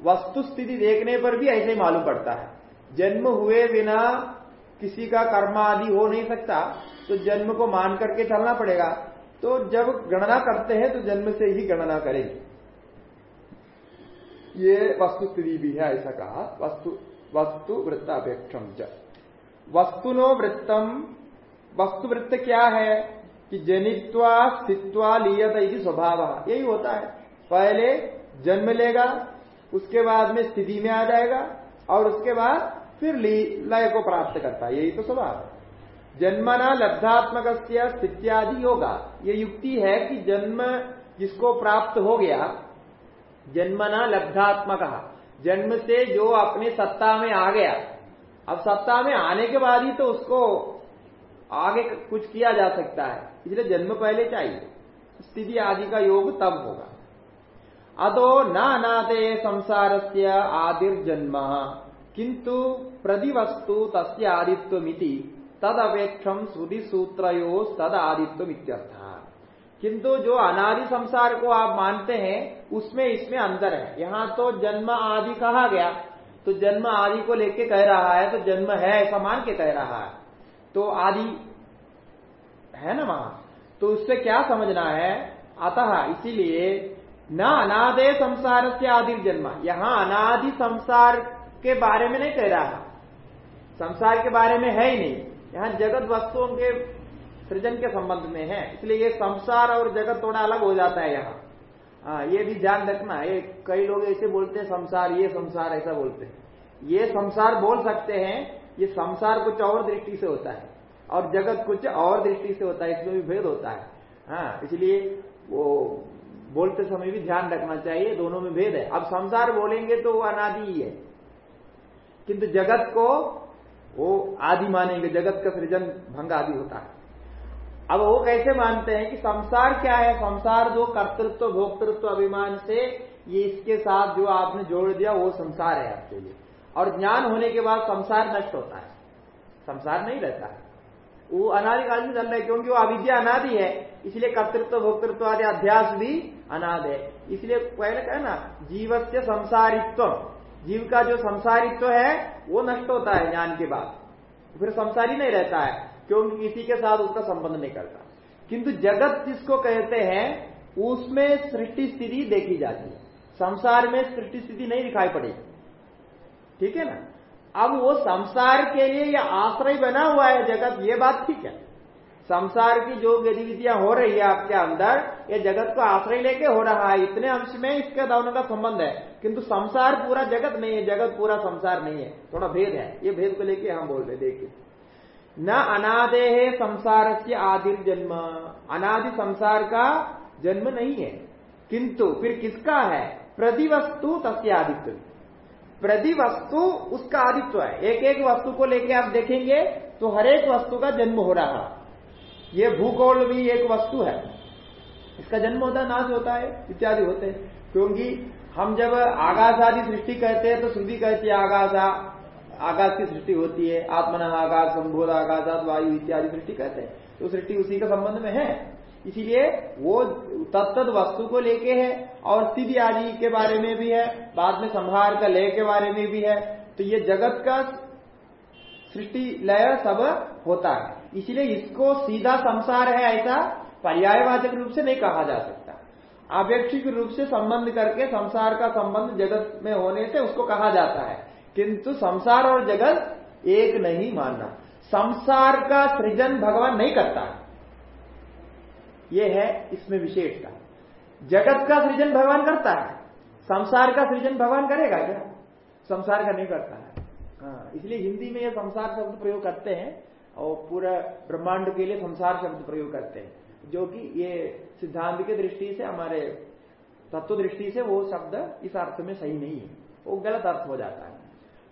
वस्तु स्थिति देखने पर भी ऐसे ही मालूम पड़ता है। जन्म हुए बिना किसी का कर्म आदि हो नहीं सकता तो जन्म को मान करके चलना पड़ेगा। तो जब गणना करते हैं तो जन्म से ही गणना करेंगे। ये वस्तु स्थिति भी है, ऐसा कहा। वस्तु वस्तु वृत्त अपेक्षम वस्तुनो वृत्तम वस्तु वृत्त क्या है? कि जनित्वा, स्थित्वा, लियत यदि स्वभाव। यही होता है। पहले जन्म लेगा, उसके बाद में स्थिति में आ जाएगा, और उसके बाद फिर लय को प्राप्त करता है। यही तो स्वभाव है। जन्मना लब्धात्मक स्थित्यादि होगा ये युक्ति है कि जन्म जिसको प्राप्त हो गया जन्मना लब्धात्मक। जन्म से जो अपने सत्ता में आ गया। अब सत्ता में आने के बाद ही तो उसको आगे कुछ किया जा सकता है। इसलिए जन्म पहले चाहिए। स्थिति आदि का योग तब होगा। अदो न अनादे संसार से आदिर्जन्म। किंतु प्रतिवस्तु तस्य आदित्वमिति। तद अपेक्षम श्रुति सूत्रो तद आदित्व किंतु जो अनादि संसार को आप मानते हैं, उसमें इसमें अंतर है। यहाँ तो जन्म आदि कहा गया। तो जन्म आदि को लेके कह रहा है तो जन्म है ऐसा मान के कह रहा है। तो आदि है ना वहाँ? तो उससे क्या समझना है? अतः इसीलिए न अनादे संसार से आदि जन्म। यहाँ अनादि संसार के बारे में नहीं कह रहा। संसार के बारे में है ही नहीं। यहाँ जगत वस्तुओं के सृजन के संबंध में है। इसलिए ये संसार और जगत थोड़ा अलग हो जाता है यहाँ। हाँ ये भी ध्यान रखना, ये कई लोग ऐसे बोलते हैं, संसार, ये संसार, ऐसा बोलते हैं। ये संसार बोल सकते हैं, ये संसार कुछ और दृष्टि से होता है और जगत कुछ और दृष्टि से होता है, इसमें भी भेद होता है। हाँ इसलिए वो बोलते समय भी ध्यान रखना चाहिए, दोनों में भेद है। अब संसार बोलेंगे तो वो अनादि ही है। किंतु जगत को वो आदि मानेंगे, जगत का सृजन भंग आदि होता है। अब वो कैसे मानते हैं कि संसार क्या है? संसार जो कर्तृत्व, भोक्तृत्व, अभिमान से ये इसके साथ जो आपने जोड़ दिया, वो संसार है आपके लिए। और ज्ञान होने के बाद संसार नष्ट होता है। संसार नहीं रहता है। वो अनादिकाल में चल रहा है, क्योंकि वो अविद्या अनादि है। इसलिए कर्तृत्व, भोक्तृत्व आदि अध्यास भी अनाद है। इसलिए पहले कहे ना जीव से संसारित्व जीव का जो संसारित्व है, वो नष्ट होता है ज्ञान के बाद। फिर संसारी नहीं रहता है। क्योंकि किसी के साथ उसका संबंध नहीं करता। किंतु जगत जिसको कहते हैं, उसमें सृष्टि स्थिति देखी जाती है। संसार में सृष्टि स्थिति नहीं दिखाई पड़ेगी ठीक है ना? अब वो संसार के लिए यह आश्रय बना हुआ है जगत, ये बात ठीक है। संसार की जो गतिविधियाँ हो रही है आपके अंदर, ये जगत को आश्रय लेके हो रहा है। इतने अंश में इसके दोनों का संबंध है। किंतु संसार पूरा जगत नहीं है, जगत पूरा संसार नहीं है। थोड़ा भेद है। ये भेद को लेके हम बोल रहे देखिए। न अनादे है संसार से आदिर जन्म। अनादि संसार का जन्म नहीं है। किंतु फिर किसका है? प्रतिवस्तु तस्य आदित्य प्रतिवस्तु उसका आदित्य है। एक एक वस्तु को लेके आप देखेंगे तो हर एक वस्तु का जन्म हो रहा। ये भूगोल भी एक वस्तु है। इसका जन्म होता है, नाश होता है, इत्यादि होते हैं। क्योंकि हम जब आगाश आदि सृष्टि कहते हैं तो श्रुति कहती है आगाशा आकाश की सृष्टि होती है, आत्मन आकाश संबोध आकाशात वायु इत्यादि सृष्टि कहते हैं। तो सृष्टि उसी के संबंध में है। इसीलिए वो तत्त वस्तु को लेके है और स्थिति आदि के बारे में भी है, बाद में संहार का लय के बारे में भी है। तो ये जगत का सृष्टि लय सब होता है। इसलिए इसको सीधा संसार है ऐसा पर्यायवाचक रूप से नहीं कहा जा सकता। अपेक्षिक रूप से संबंध करके संसार का संबंध जगत में होने से उसको कहा जाता है। किंतु संसार और जगत एक नहीं मानना। संसार का सृजन भगवान नहीं करता। यह है इसमें विशेषता जगत का सृजन भगवान करता है। संसार का सृजन भगवान करेगा क्या? संसार का नहीं करता है। हाँ इसलिए हिंदी में यह संसार शब्द प्रयोग करते हैं और पूरा ब्रह्मांड के लिए संसार शब्द प्रयोग करते हैं। जो कि ये सिद्धांत की दृष्टि से, हमारे तत्व दृष्टि से वो शब्द इस अर्थ में सही नहीं है। वो गलत अर्थ हो जाता है।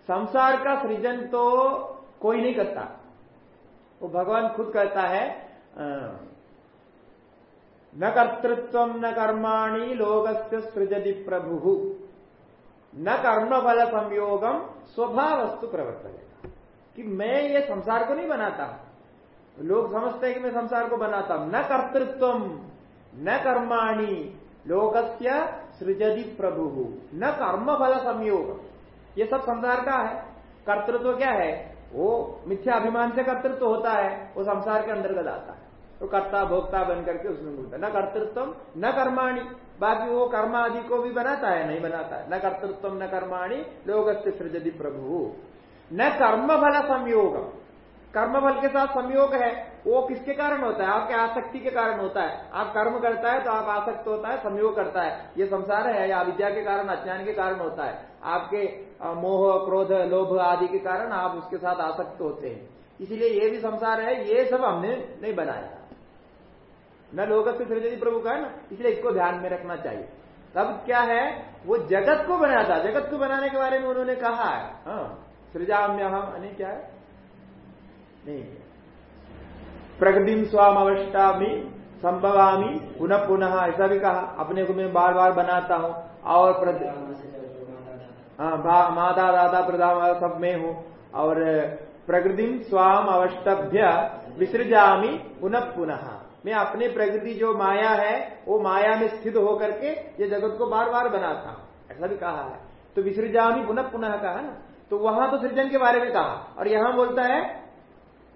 संसार का सृजन तो कोई नहीं करता। वो भगवान खुद कहता है न कर्तृत्व न कर्माणी लोगस्य सृजति प्रभु। न कर्म बल संयोगम स्वभावस्तु प्रवर्तन कि मैं ये संसार को नहीं बनाता। लोग समझते हैं कि मैं संसार को बनाता हूँ। न कर्तृत्व, न कर्माणी लोकस्य सृजति प्रभु। न कर्म बल संयोग। ये सब संसार का है। कर्तृत्व क्या है? वो मिथ्या अभिमान से कर्तृत्व होता है, वो संसार के अंतर्गत आता है। तो कर्ता भोक्ता बन करके उसमें है। न कर्तृत्व न कर्माणी। बाकी वो कर्म आदि को भी बनाता है, नहीं बनाता है। न कर्तृत्व न कर्माणी लोग सृजति प्रभु। न कर्म फल संयोग कर्म फल के साथ संयोग है, वो किसके कारण होता है? आपके आसक्ति के कारण होता है। आप कर्म करता है तो आप आसक्त होता है, संयोग करता है। ये संसार है या विद्या के कारण, अज्ञान के कारण होता है। आपके मोह, क्रोध, लोभ आदि के कारण आप उसके साथ आसक्त होते हैं। इसीलिए ये भी संसार है, ये सब हमने नहीं बनाया। न लोग से सृजनी प्रभु का है ना? इसलिए इसको ध्यान में रखना चाहिए। तब क्या है? वो जगत को बनाया था। जगत को बनाने के बारे में उन्होंने कहा है। हाँ सृजाम्य हम क्या है? नहीं। प्रगतिम स्वाम अवस्थामी संभवामी, पुनः पुनः, ऐसा भी कहा। अपने को मैं बार बार बनाता हूँ। और माता दादा प्रदा सब में हूँ। और प्रकृति स्वाम अवस्तभ्य विसृजामी पुनः पुनः। मैं अपनी प्रकृति जो माया है, वो माया में स्थित होकर के ये जगत को बार बार बनाता हूँ। ऐसा भी कहा है। तो विसृजामी पुनः पुनः कहा ना? तो वहाँ तो सृजन के बारे में कहा। और यहाँ बोलता है,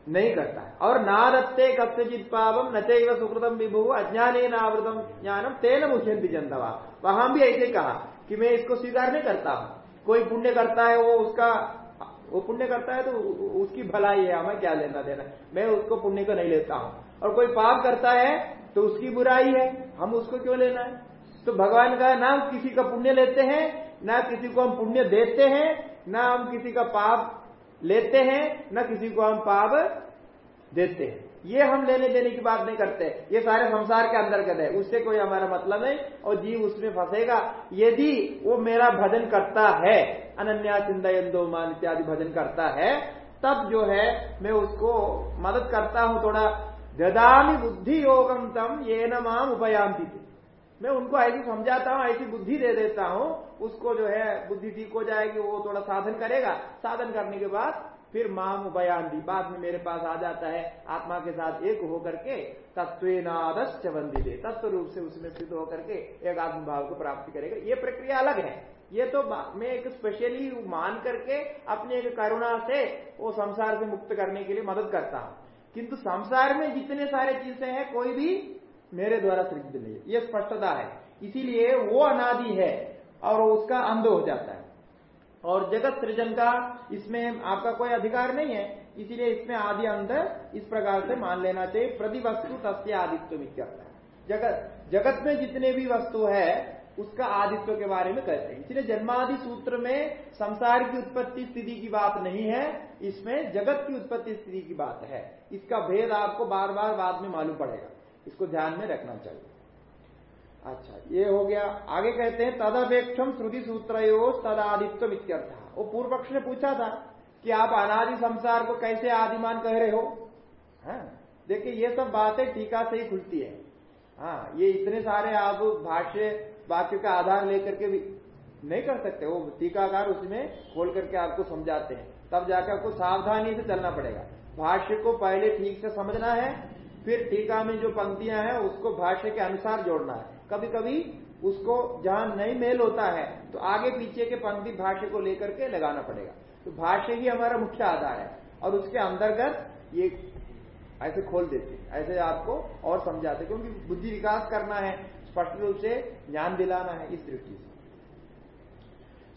नहीं करता है। और नादत्ते कस्यचित पावम न चैव सुकृतम विभु अज्ञाने नावृतम ज्ञानम तेन मुख्यंति जनतवा। वहाँ भी ऐसे कहा कि मैं इसको स्वीकार नहीं करता हूँ। कोई पुण्य करता है, वो उसका, वो पुण्य करता है तो उसकी भलाई है, हमें क्या लेना देना। मैं उसको पुण्य को नहीं लेता हूँ। और कोई पाप करता है तो उसकी बुराई है, हम उसको क्यों लेना है? तो भगवान का ना किसी का पुण्य लेते हैं, ना किसी को हम पुण्य देते हैं, ना हम किसी का पाप लेते हैं, न किसी को हम पाप देते हैं। ये हम लेने देने की बात नहीं करते। ये सारे संसार के अंतर्गत है उससे कोई हमारा मतलब नहीं, और जीव उसमें फंसेगा। यदि वो मेरा भजन करता है, अनन्या चिंदा मान इत्यादि भजन करता है, तब जो है, मैं उसको मदद करता हूँ थोड़ा। ददामी बुद्धि योगम तम ये न माम उपयांति मैं उनको ऐसी समझाता हूँ ऐसी बुद्धि दे देता हूँ। उसको जो है, बुद्धि ठीक हो जाएगी, वो थोड़ा साधन करेगा। साधन करने के बाद फिर माम दी बाद में मेरे पास आ जाता है आत्मा के साथ एक होकर के तत्वेनादश्च बंदी दे तत्व रूप से उसमें स्थित होकर के एक आत्म भाव को प्राप्ति करेगा। ये प्रक्रिया अलग है। ये तो मैं एक स्पेशली मान करके अपने एक करुणा से वो संसार से मुक्त करने के लिए मदद करता हूँ। किंतु संसार में जितने सारे चीज़ें हैं, कोई भी मेरे द्वारा सृजित नहीं ये स्पष्टता है। इसीलिए वो अनादि है और उसका अंध हो जाता है। और जगत सृजन का इसमें आपका कोई अधिकार नहीं है, इसीलिए इसमें आदि अंत इस प्रकार से मान लेना चाहिए। प्रति वस्तु तस्य आदित्व जगत जगत में जितने भी वस्तु है, उसका आदित्व के बारे में कहते हैं। इसलिए जन्मादि सूत्र में संसार की उत्पत्ति स्थिति की बात नहीं है, इसमें जगत की उत्पत्ति स्थिति की बात है। इसका भेद आपको बार बार बाद में मालूम पड़ेगा। इसको ध्यान में रखना चाहिए। अच्छा ये हो गया। आगे कहते हैं, तदपेक्षम श्रुति सूत्रो तदादित्व इत्यर्थ। वो पूर्व पक्ष ने पूछा था कि आप अनादि संसार को कैसे आदिमान कह रहे हो? हाँ? देखिए, ये सब बातें टीका से ही खुलती है। हाँ ये इतने सारे आप भाष्य वाक्य का आधार लेकर के भी नहीं कर सकते। वो टीकाकार उसमें खोल करके आपको समझाते हैं। तब जाकर आपको सावधानी से चलना पड़ेगा। भाष्य को पहले ठीक से समझना है, फिर टीका में जो पंक्तियाँ हैं, उसको भाष्य के अनुसार जोड़ना है। कभी कभी उसको जहाँ नहीं मेल होता है तो आगे पीछे के पंक्ति भाष्य को लेकर के लगाना पड़ेगा। तो भाष्य ही हमारा मुख्य आधार है और उसके अंतर्गत ये ऐसे खोल देते ऐसे आपको और समझाते क्योंकि बुद्धि विकास करना है, स्पष्ट रूप से ज्ञान दिलाना है इस दृष्टि से।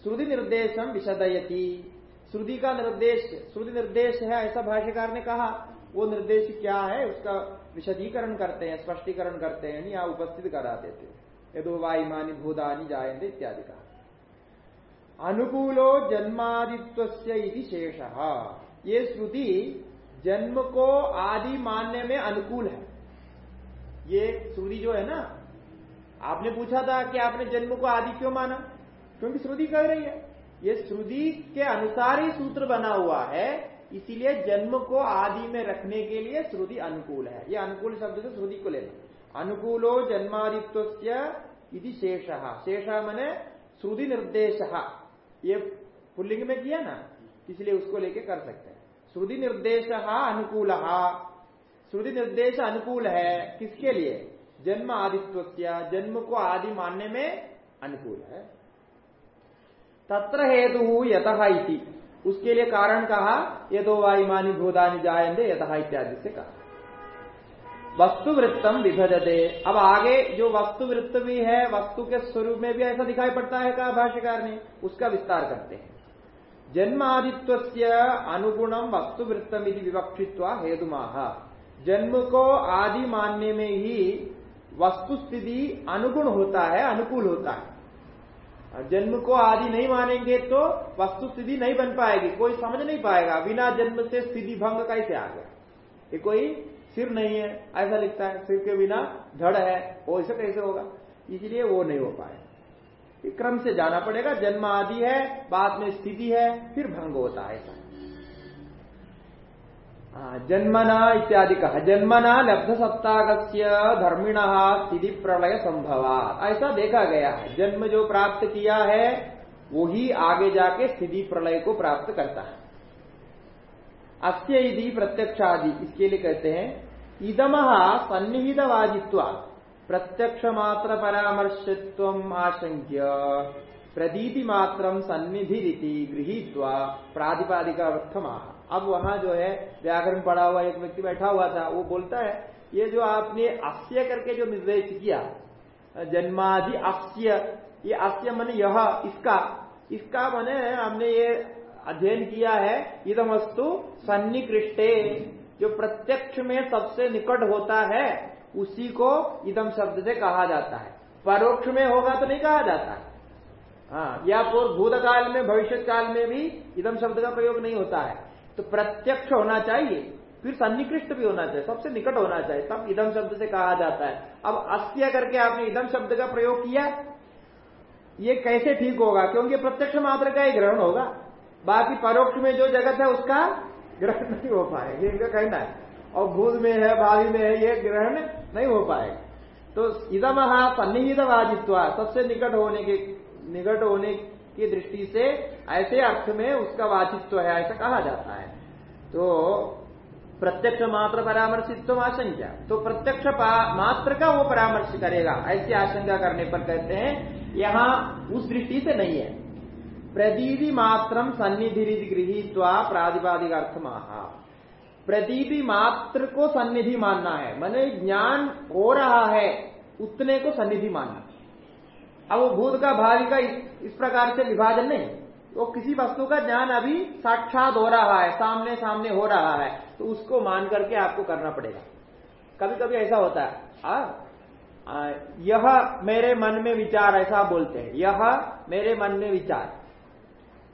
श्रुति निर्देशम विशदयती। श्रुति का निर्देश, श्रुति निर्देश है, ऐसा भाष्यकार ने कहा, वो निर्देश क्या है, उसका विशदीकरण करते हैं, स्पष्टीकरण करते हैं, या उपस्थित करा देते यदो वायुमानी भूदानी जायते इत्यादि का अनुकूलो जन्मादित्व शेष। ये श्रुति जन्म को आदि मानने में अनुकूल है। ये श्रुति जो है ना, आपने पूछा था कि आपने जन्म को आदि क्यों माना? क्योंकि श्रुति कह रही है। ये श्रुति के अनुसार ही सूत्र बना हुआ है इसीलिए जन्म को आदि में रखने के लिए श्रुति अनुकूल है। यह अनुकूल शब्द से श्रुति को लेना। अनुकूलो जन्मादित्व शेष। शेष मैंने श्रुति निर्देश। ये पुल्लिंग में किया ना? इसलिए उसको लेके कर सकते हैं? श्रुति निर्देश अनुकूल। श्रुति निर्देश अनुकूल है किसके लिए? जन्म आदित्व जन्म को आदि मानने में अनुकूल है। तत्र हेतु यथ इति। उसके लिए कारण कहा, ये दो वायुमानी भूदानी जायंदे यथा इत्यादि से कहा। वस्तु वृत्तम विभजते। अब आगे जो वस्तु वृत्त भी है, वस्तु के स्वरूप में भी ऐसा दिखाई पड़ता है, कहा भाष्यकार ने, उसका विस्तार करते हैं। जन्मादित्व अनुगुणम वस्तुवृत्तम विवक्षित्वा हेतुमाह। जन्म को आदि मानने में ही वस्तु स्थिति अनुगुण होता है, अनुकूल होता है। जन्म को आदि नहीं मानेंगे तो वस्तु स्थिति नहीं बन पाएगी। कोई समझ नहीं पाएगा। बिना जन्म से स्थिति भंग कैसे आ गया? ये कोई सिर नहीं है, ऐसा लिखता है। सिर के बिना धड़ है, वो ऐसे कैसे होगा? इसलिए वो नहीं हो पाए। क्रम से जाना पड़ेगा। जन्म आदि है, बाद में स्थिति है, फिर भंग होता है। ऐसा जन्मना इत्यादि कहा जन्मना लब्ध सप्ताह धर्मिण स्थिति प्रलय संभवा ऐसा देखा गया है। जन्म जो प्राप्त किया है, वही आगे जाके स्थिति प्रलय को प्राप्त करता है। अस्य यदि प्रत्यक्षादि, इसके लिए कहते हैं, इदम सन्निहितवादित्व प्रत्यक्ष मात्र परामर्शत्व आशंक्य प्रदीति मात्र सन्निधि रीति गृहीत्वा प्रातिपादिका अर्थमाह अब वहाँ जो है व्याकरण पढ़ा हुआ एक व्यक्ति बैठा हुआ था, वो बोलता है, ये जो आपने अस्य करके जो निर्देश किया, जन्मादि अस्य, ये अस्य मन यह, इसका इसका मन हमने ये अध्ययन किया है इदम वस्तु सन्निकृष्टे, जो प्रत्यक्ष में सबसे निकट होता है, उसी को इदम शब्द से कहा जाता है। परोक्ष में होगा तो नहीं कहा जाता है। हाँ या भूतकाल में भविष्य काल में भी इदम शब्द का प्रयोग नहीं होता है। तो प्रत्यक्ष होना चाहिए, फिर सन्निकृष्ट भी होना चाहिए, सबसे निकट होना चाहिए, तब इदम शब्द से कहा जाता है। अब अस्य करके आपने इदम शब्द का प्रयोग किया, ये कैसे ठीक होगा? क्योंकि प्रत्यक्ष मात्र का ही ग्रहण होगा, बाकी परोक्ष में जो जगत है उसका ग्रहण नहीं हो पाएगा, ये इनका कहना है। और भूत में है भावी में है, ये ग्रहण नहीं हो पाएगा। तो इदम सन्निहित वाजित्व सबसे निकट होने के, निकट होने की दृष्टि से ऐसे अर्थ में उसका वाचित्व है, ऐसा कहा जाता है। तो प्रत्यक्ष मात्र परामर्शित्व आशंका। तो प्रत्यक्ष मात्र का वो परामर्श करेगा। ऐसी आशंका करने पर कहते हैं, यहाँ उस दृष्टि से नहीं है। प्रदीपी मात्र सन्निधि गृहित्वा प्रातिपादिक महा प्रदीपी मात्र को सन्निधि मानना है। मैंने ज्ञान हो रहा है, उतने को सन्निधि मानना। अब वो भूत का भावी का इस, इस प्रकार से विभाजन नहीं। वो किसी वस्तु का ज्ञान अभी साक्षात हो रहा है सामने सामने हो रहा है तो उसको मान करके आपको करना पड़ेगा। कभी कभी ऐसा होता है आ, आ, यह मेरे मन में विचार ऐसा बोलते हैं यह मेरे मन में विचार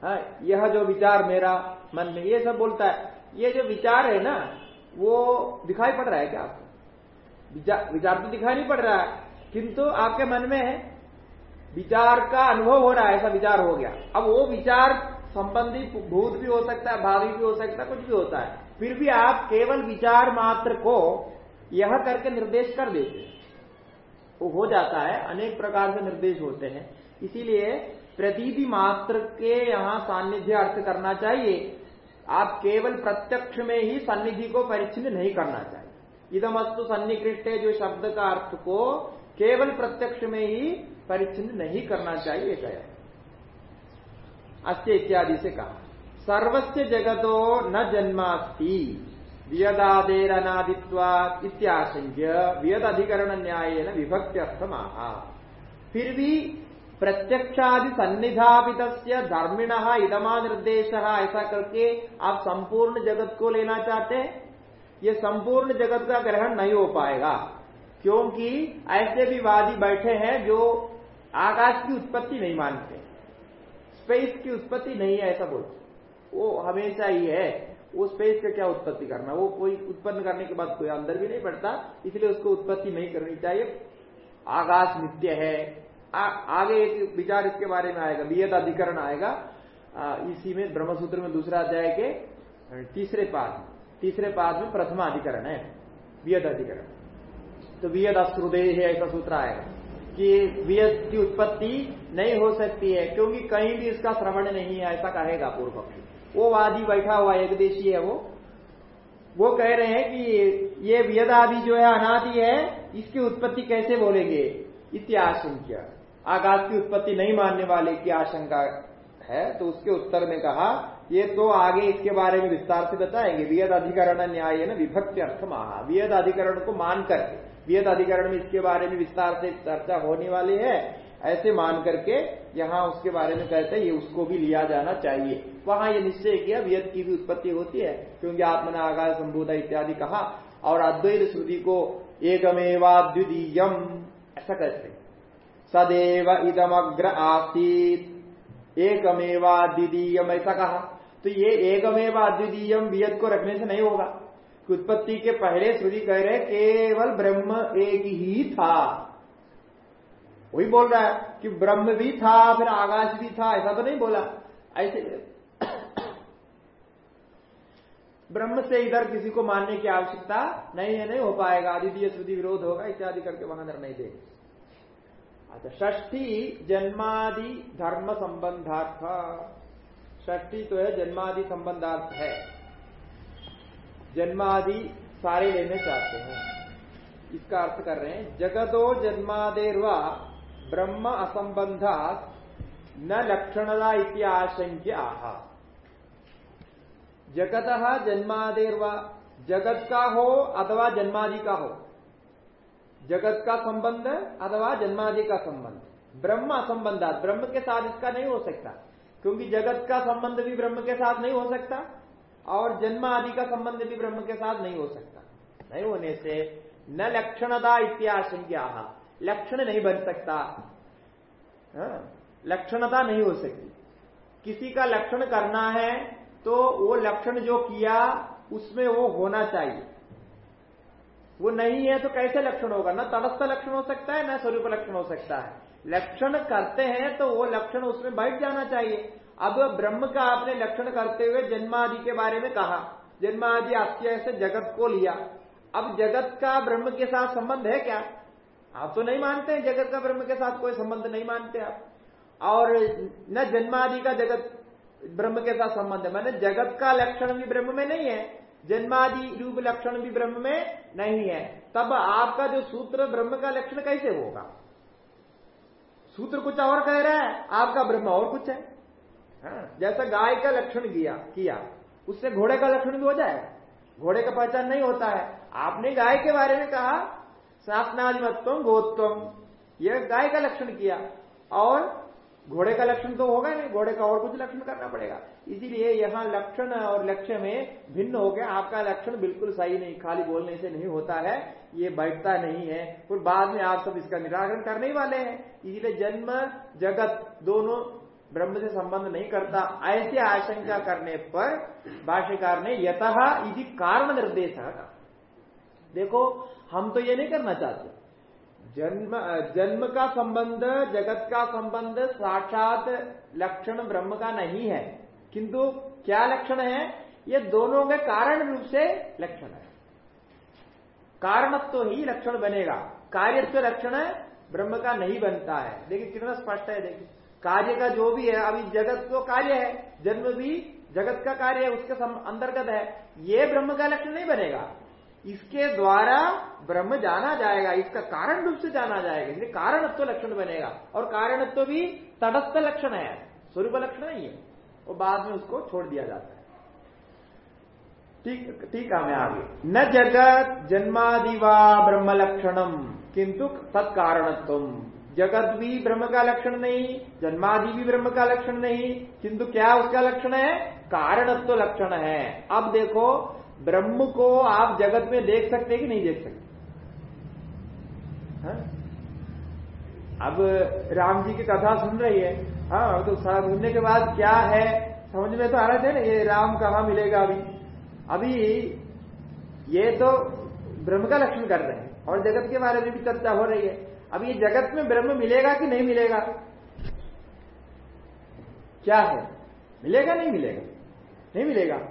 हाँ यह जो विचार मेरा मन में ये सब बोलता है। ये जो विचार है ना वो दिखाई पड़ रहा है क्या आपको? विचार विचार तो दिखाई नहीं पड़ रहा है किंतु आपके मन में है। विचार का अनुभव हो रहा है, ऐसा विचार हो गया। अब वो विचार संबंधी भूत भी हो सकता है भावी भी हो सकता है, कुछ भी होता है। फिर भी आप केवल विचार मात्र को यह करके निर्देश कर देते हैं। वो हो जाता है, अनेक प्रकार से निर्देश होते हैं। इसीलिए प्रतीति मात्र के यहाँ सान्निध्य अर्थ करना चाहिए। आप केवल प्रत्यक्ष में ही सन्निधि को परिचिन नहीं करना चाहिए। इदमस्तु सन्निकृष्ट जो शब्द का अर्थ को केवल प्रत्यक्ष में ही परिचिन नहीं करना चाहिए गया। अस्य इत्यादि से कहा। सर्वस्य जगतो न जन्मास्ति। वियदादेरनादित्वा इत्याशंक्य वियद अधिकरण न्याय न विभक्त्यर्थ फिर भी प्रत्यक्षादि सन्निधापित धर्मिण इदमा निर्देश ऐसा करके आप संपूर्ण जगत को लेना चाहते हैं? ये संपूर्ण जगत का ग्रहण नहीं हो पाएगा। क्योंकि ऐसे भी वादी बैठे हैं जो आकाश की उत्पत्ति नहीं मानते। स्पेस की उत्पत्ति नहीं है ऐसा बोलते। वो हमेशा ही है। वो स्पेस का क्या उत्पत्ति करना? वो कोई उत्पन्न करने के बाद कोई अंदर भी नहीं पड़ता इसलिए उसको उत्पत्ति नहीं करनी चाहिए। आकाश नित्य है। आ, आगे एक विचार इसके बारे में आएगा। बियद अधिकरण आएगा। आ, इसी में ब्रह्मसूत्र में दूसरा अध्याय के तीसरे पाद तीसरे पाद में प्रथमा अधिकरण है। बियद अधिकरण। तो बियद अश्रुदेह है, ऐसा सूत्र आएगा कि वियत की उत्पत्ति नहीं हो सकती है, क्योंकि कहीं भी इसका श्रवण नहीं है, ऐसा कहेगा पूर्व पक्षी वो वादी बैठा हुआ एक देशी है वो। वो कह रहे हैं कि ये वियद आदि जो है, अनादि है, इसकी उत्पत्ति कैसे बोलेंगे? इत्याशंक्य आकाश की उत्पत्ति नहीं मानने वाले की आशंका है तो उसके उत्तर में कहा, ये तो आगे इसके बारे में विस्तार से बताएँगे। वियद अधिकरण न्याय न विभक्ति अर्थ महा वियद अधिकरण को। मान करके वेद अधिकरण में इसके बारे में विस्तार से चर्चा होने वाली है। ऐसे मान करके यहाँ उसके बारे में कहते हैं, ये उसको भी लिया जाना चाहिए। वहाँ ये निश्चय किया वियत की भी उत्पत्ति होती है, क्योंकि आत्मना आगाज़ संबोधा इत्यादि कहा, और अद्वैत श्रुति को एकमेवाद्वितीयम, ऐसा कहते सदैव इदमग्र आसीत एकमेवा द्वितीयम ऐसा कहा। तो ये एकमेवा अद्वितीयम वियत को रखने से नहीं होगा। उत्पत्ति के पहले श्रुति कह रहे केवल ब्रह्म एक ही था। वही बोल रहा है कि ब्रह्म भी था, फिर आकाश भी था, ऐसा तो नहीं बोला। ऐसे [COUGHS] ब्रह्म से इधर किसी को मानने की आवश्यकता नहीं है, नहीं हो पाएगा। आदित्य श्रुति विरोध होगा, इत्यादि करके वहाँ निर्णय दे। अच्छा षष्ठी जन्मादि धर्म संबंधार्थ। षष्ठी तो है जन्मादि संबंधार्थ है। जन्मादि सारे लेने चाहते हैं। इसका अर्थ कर रहे हैं, जगदो जन्मादेर्वा ब्रह्म असंबंधा न लक्षणदा इत्याशंक्य आहा। जगत जन्मादेर्वा, जगत का हो अथवा जन्मादि का हो। जगत का संबंध अथवा जन्मादि का संबंध। ब्रह्म असंबंधात, ब्रह्म के साथ इसका नहीं हो सकता, क्योंकि जगत का संबंध भी ब्रह्म के साथ नहीं हो सकता। और जन्म आदि का संबंध भी ब्रह्म के साथ नहीं हो सकता। नहीं होने से न लक्षणता इत्याशंका लक्षण नहीं बन सकता। हाँ, लक्षणता नहीं हो सकती। किसी का लक्षण करना है तो वो लक्षण जो किया उसमें वो होना चाहिए। वो नहीं है तो कैसे लक्षण होगा? न तटस्थ लक्षण हो सकता है न स्वरूप लक्षण हो सकता है। लक्षण करते हैं तो वो लक्षण उसमें बैठ जाना चाहिए। अब ब्रह्म का आपने लक्षण करते हुए जन्मादि के बारे में कहा। जन्मादि अत्य से जगत को लिया। अब जगत का ब्रह्म के साथ संबंध है क्या? आप तो नहीं मानते हैं जगत का ब्रह्म के साथ कोई संबंध नहीं मानते आप। और न जन्मादि का जगत ब्रह्म के साथ संबंध है। मैंने जगत का लक्षण भी ब्रह्म में नहीं है, जन्मादि रूप लक्षण भी ब्रह्म में नहीं है। तब आपका जो सूत्र ब्रह्म का लक्षण कैसे होगा? सूत्र कुछ और कह रहा है, आपका ब्रह्म और कुछ है। जैसा गाय का लक्षण किया किया, उससे घोड़े का लक्षण भी हो जाए घोड़े का पहचान नहीं होता है। आपने गाय के बारे में कहा शासनाधिमत्व गोत्व। यह गाय का लक्षण किया। और घोड़े का लक्षण तो होगा नहीं, घोड़े का और कुछ लक्षण करना पड़ेगा। इसीलिए यहाँ लक्षण और लक्ष्य में भिन्न हो गया आपका लक्षण बिल्कुल सही नहीं, खाली बोलने से नहीं होता है। ये बैठता नहीं है। और बाद में आप सब इसका निराकरण करने ही वाले हैं। इसीलिए जन्म, जगत दोनों ब्रह्म से संबंध नहीं करता, ऐसी आशंका करने पर भाष्यकार ने यथ यदि कारण निर्देश देखो, हम तो ये नहीं करना चाहते। जन्म जन्म का संबंध, जगत का संबंध साक्षात लक्षण ब्रह्म का नहीं है। किंतु क्या लक्षण है? ये दोनों के कारण रूप से लक्षण है। कारणत्व तो ही लक्षण बनेगा। कार्यत्व लक्षण ब्रह्म का नहीं बनता है। देखिए, कितना स्पष्ट है, देखिए। कार्य का जो भी है, अभी जगत तो कार्य है, जन्म भी जगत का कार्य है, उसके अंतर्गत है। ये ब्रह्म का लक्षण नहीं बनेगा। इसके द्वारा ब्रह्म जाना जाएगा, इसका कारण रूप से जाना जाएगा। इसलिए कारणत्व तो लक्षण बनेगा। और कारणत्व तो भी तटस्थ लक्षण है। स्वरूप लक्षण नहीं है। और बाद में उसको छोड़ दिया जाता है। ठीक ठीक है, मैं आगे। न जगत जन्मादिवा ब्रह्म लक्षणम, किंतु तत्कारणत्व जगत भी ब्रह्म का लक्षण नहीं, जन्मादि भी ब्रह्म का लक्षण नहीं, किंतु क्या उसका लक्षण है? कारणत्व लक्षण है। अब देखो, ब्रह्म को आप जगत में देख सकते कि नहीं देख सकते? हा? अब राम जी की कथा सुन रही है। हाँ तो सुनने के बाद क्या है? समझ में तो आ रहे थे ना, ये राम कहा मिलेगा अभी? अभी ये तो ब्रह्म का लक्षण कर रहे हैं और जगत के बारे में भी चर्चा हो रही है। अब ये जगत में ब्रह्म मिलेगा कि नहीं मिलेगा? क्या है? मिलेगा नहीं मिलेगा? नहीं मिलेगा?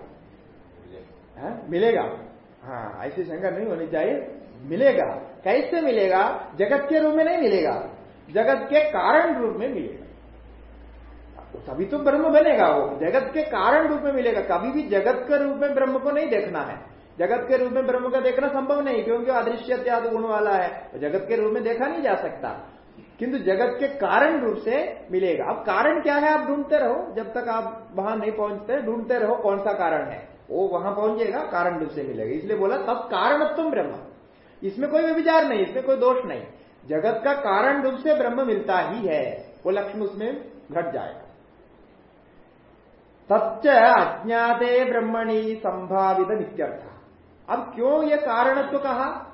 है? मिलेगा। हाँ ऐसी शंका नहीं होनी चाहिए। मिलेगा। कैसे मिलेगा? जगत के रूप में नहीं मिलेगा। जगत के कारण रूप में मिलेगा। तभी तो ब्रह्म बनेगा वो। जगत के कारण रूप में मिलेगा। कभी भी जगत के रूप में ब्रह्म को नहीं देखना है। जगत के रूप में ब्रह्म का देखना संभव नहीं, क्योंकि अदृश्य त्याग गुण वाला है तो जगत के रूप में देखा नहीं जा सकता। किंतु जगत के कारण रूप से मिलेगा। अब कारण क्या है, आप ढूंढते रहो। जब तक आप वहाँ नहीं पहुँचते, ढूंढते रहो कौन सा कारण है। वो वहाँ पहुंचेगा, कारण रूप से मिलेगा। इसलिए बोला, तब कारण तुम ब्रह्म। इसमें कोई विचार नहीं, इसमें कोई दोष नहीं। जगत का कारण रूप से ब्रह्म मिलता ही है, वो लक्ष्य उसमें घट जाएगा। तच्च अज्ञाते ब्रह्मणी संभावित नित्यर्थ। अब क्यों ये कारणत्व तो कहा?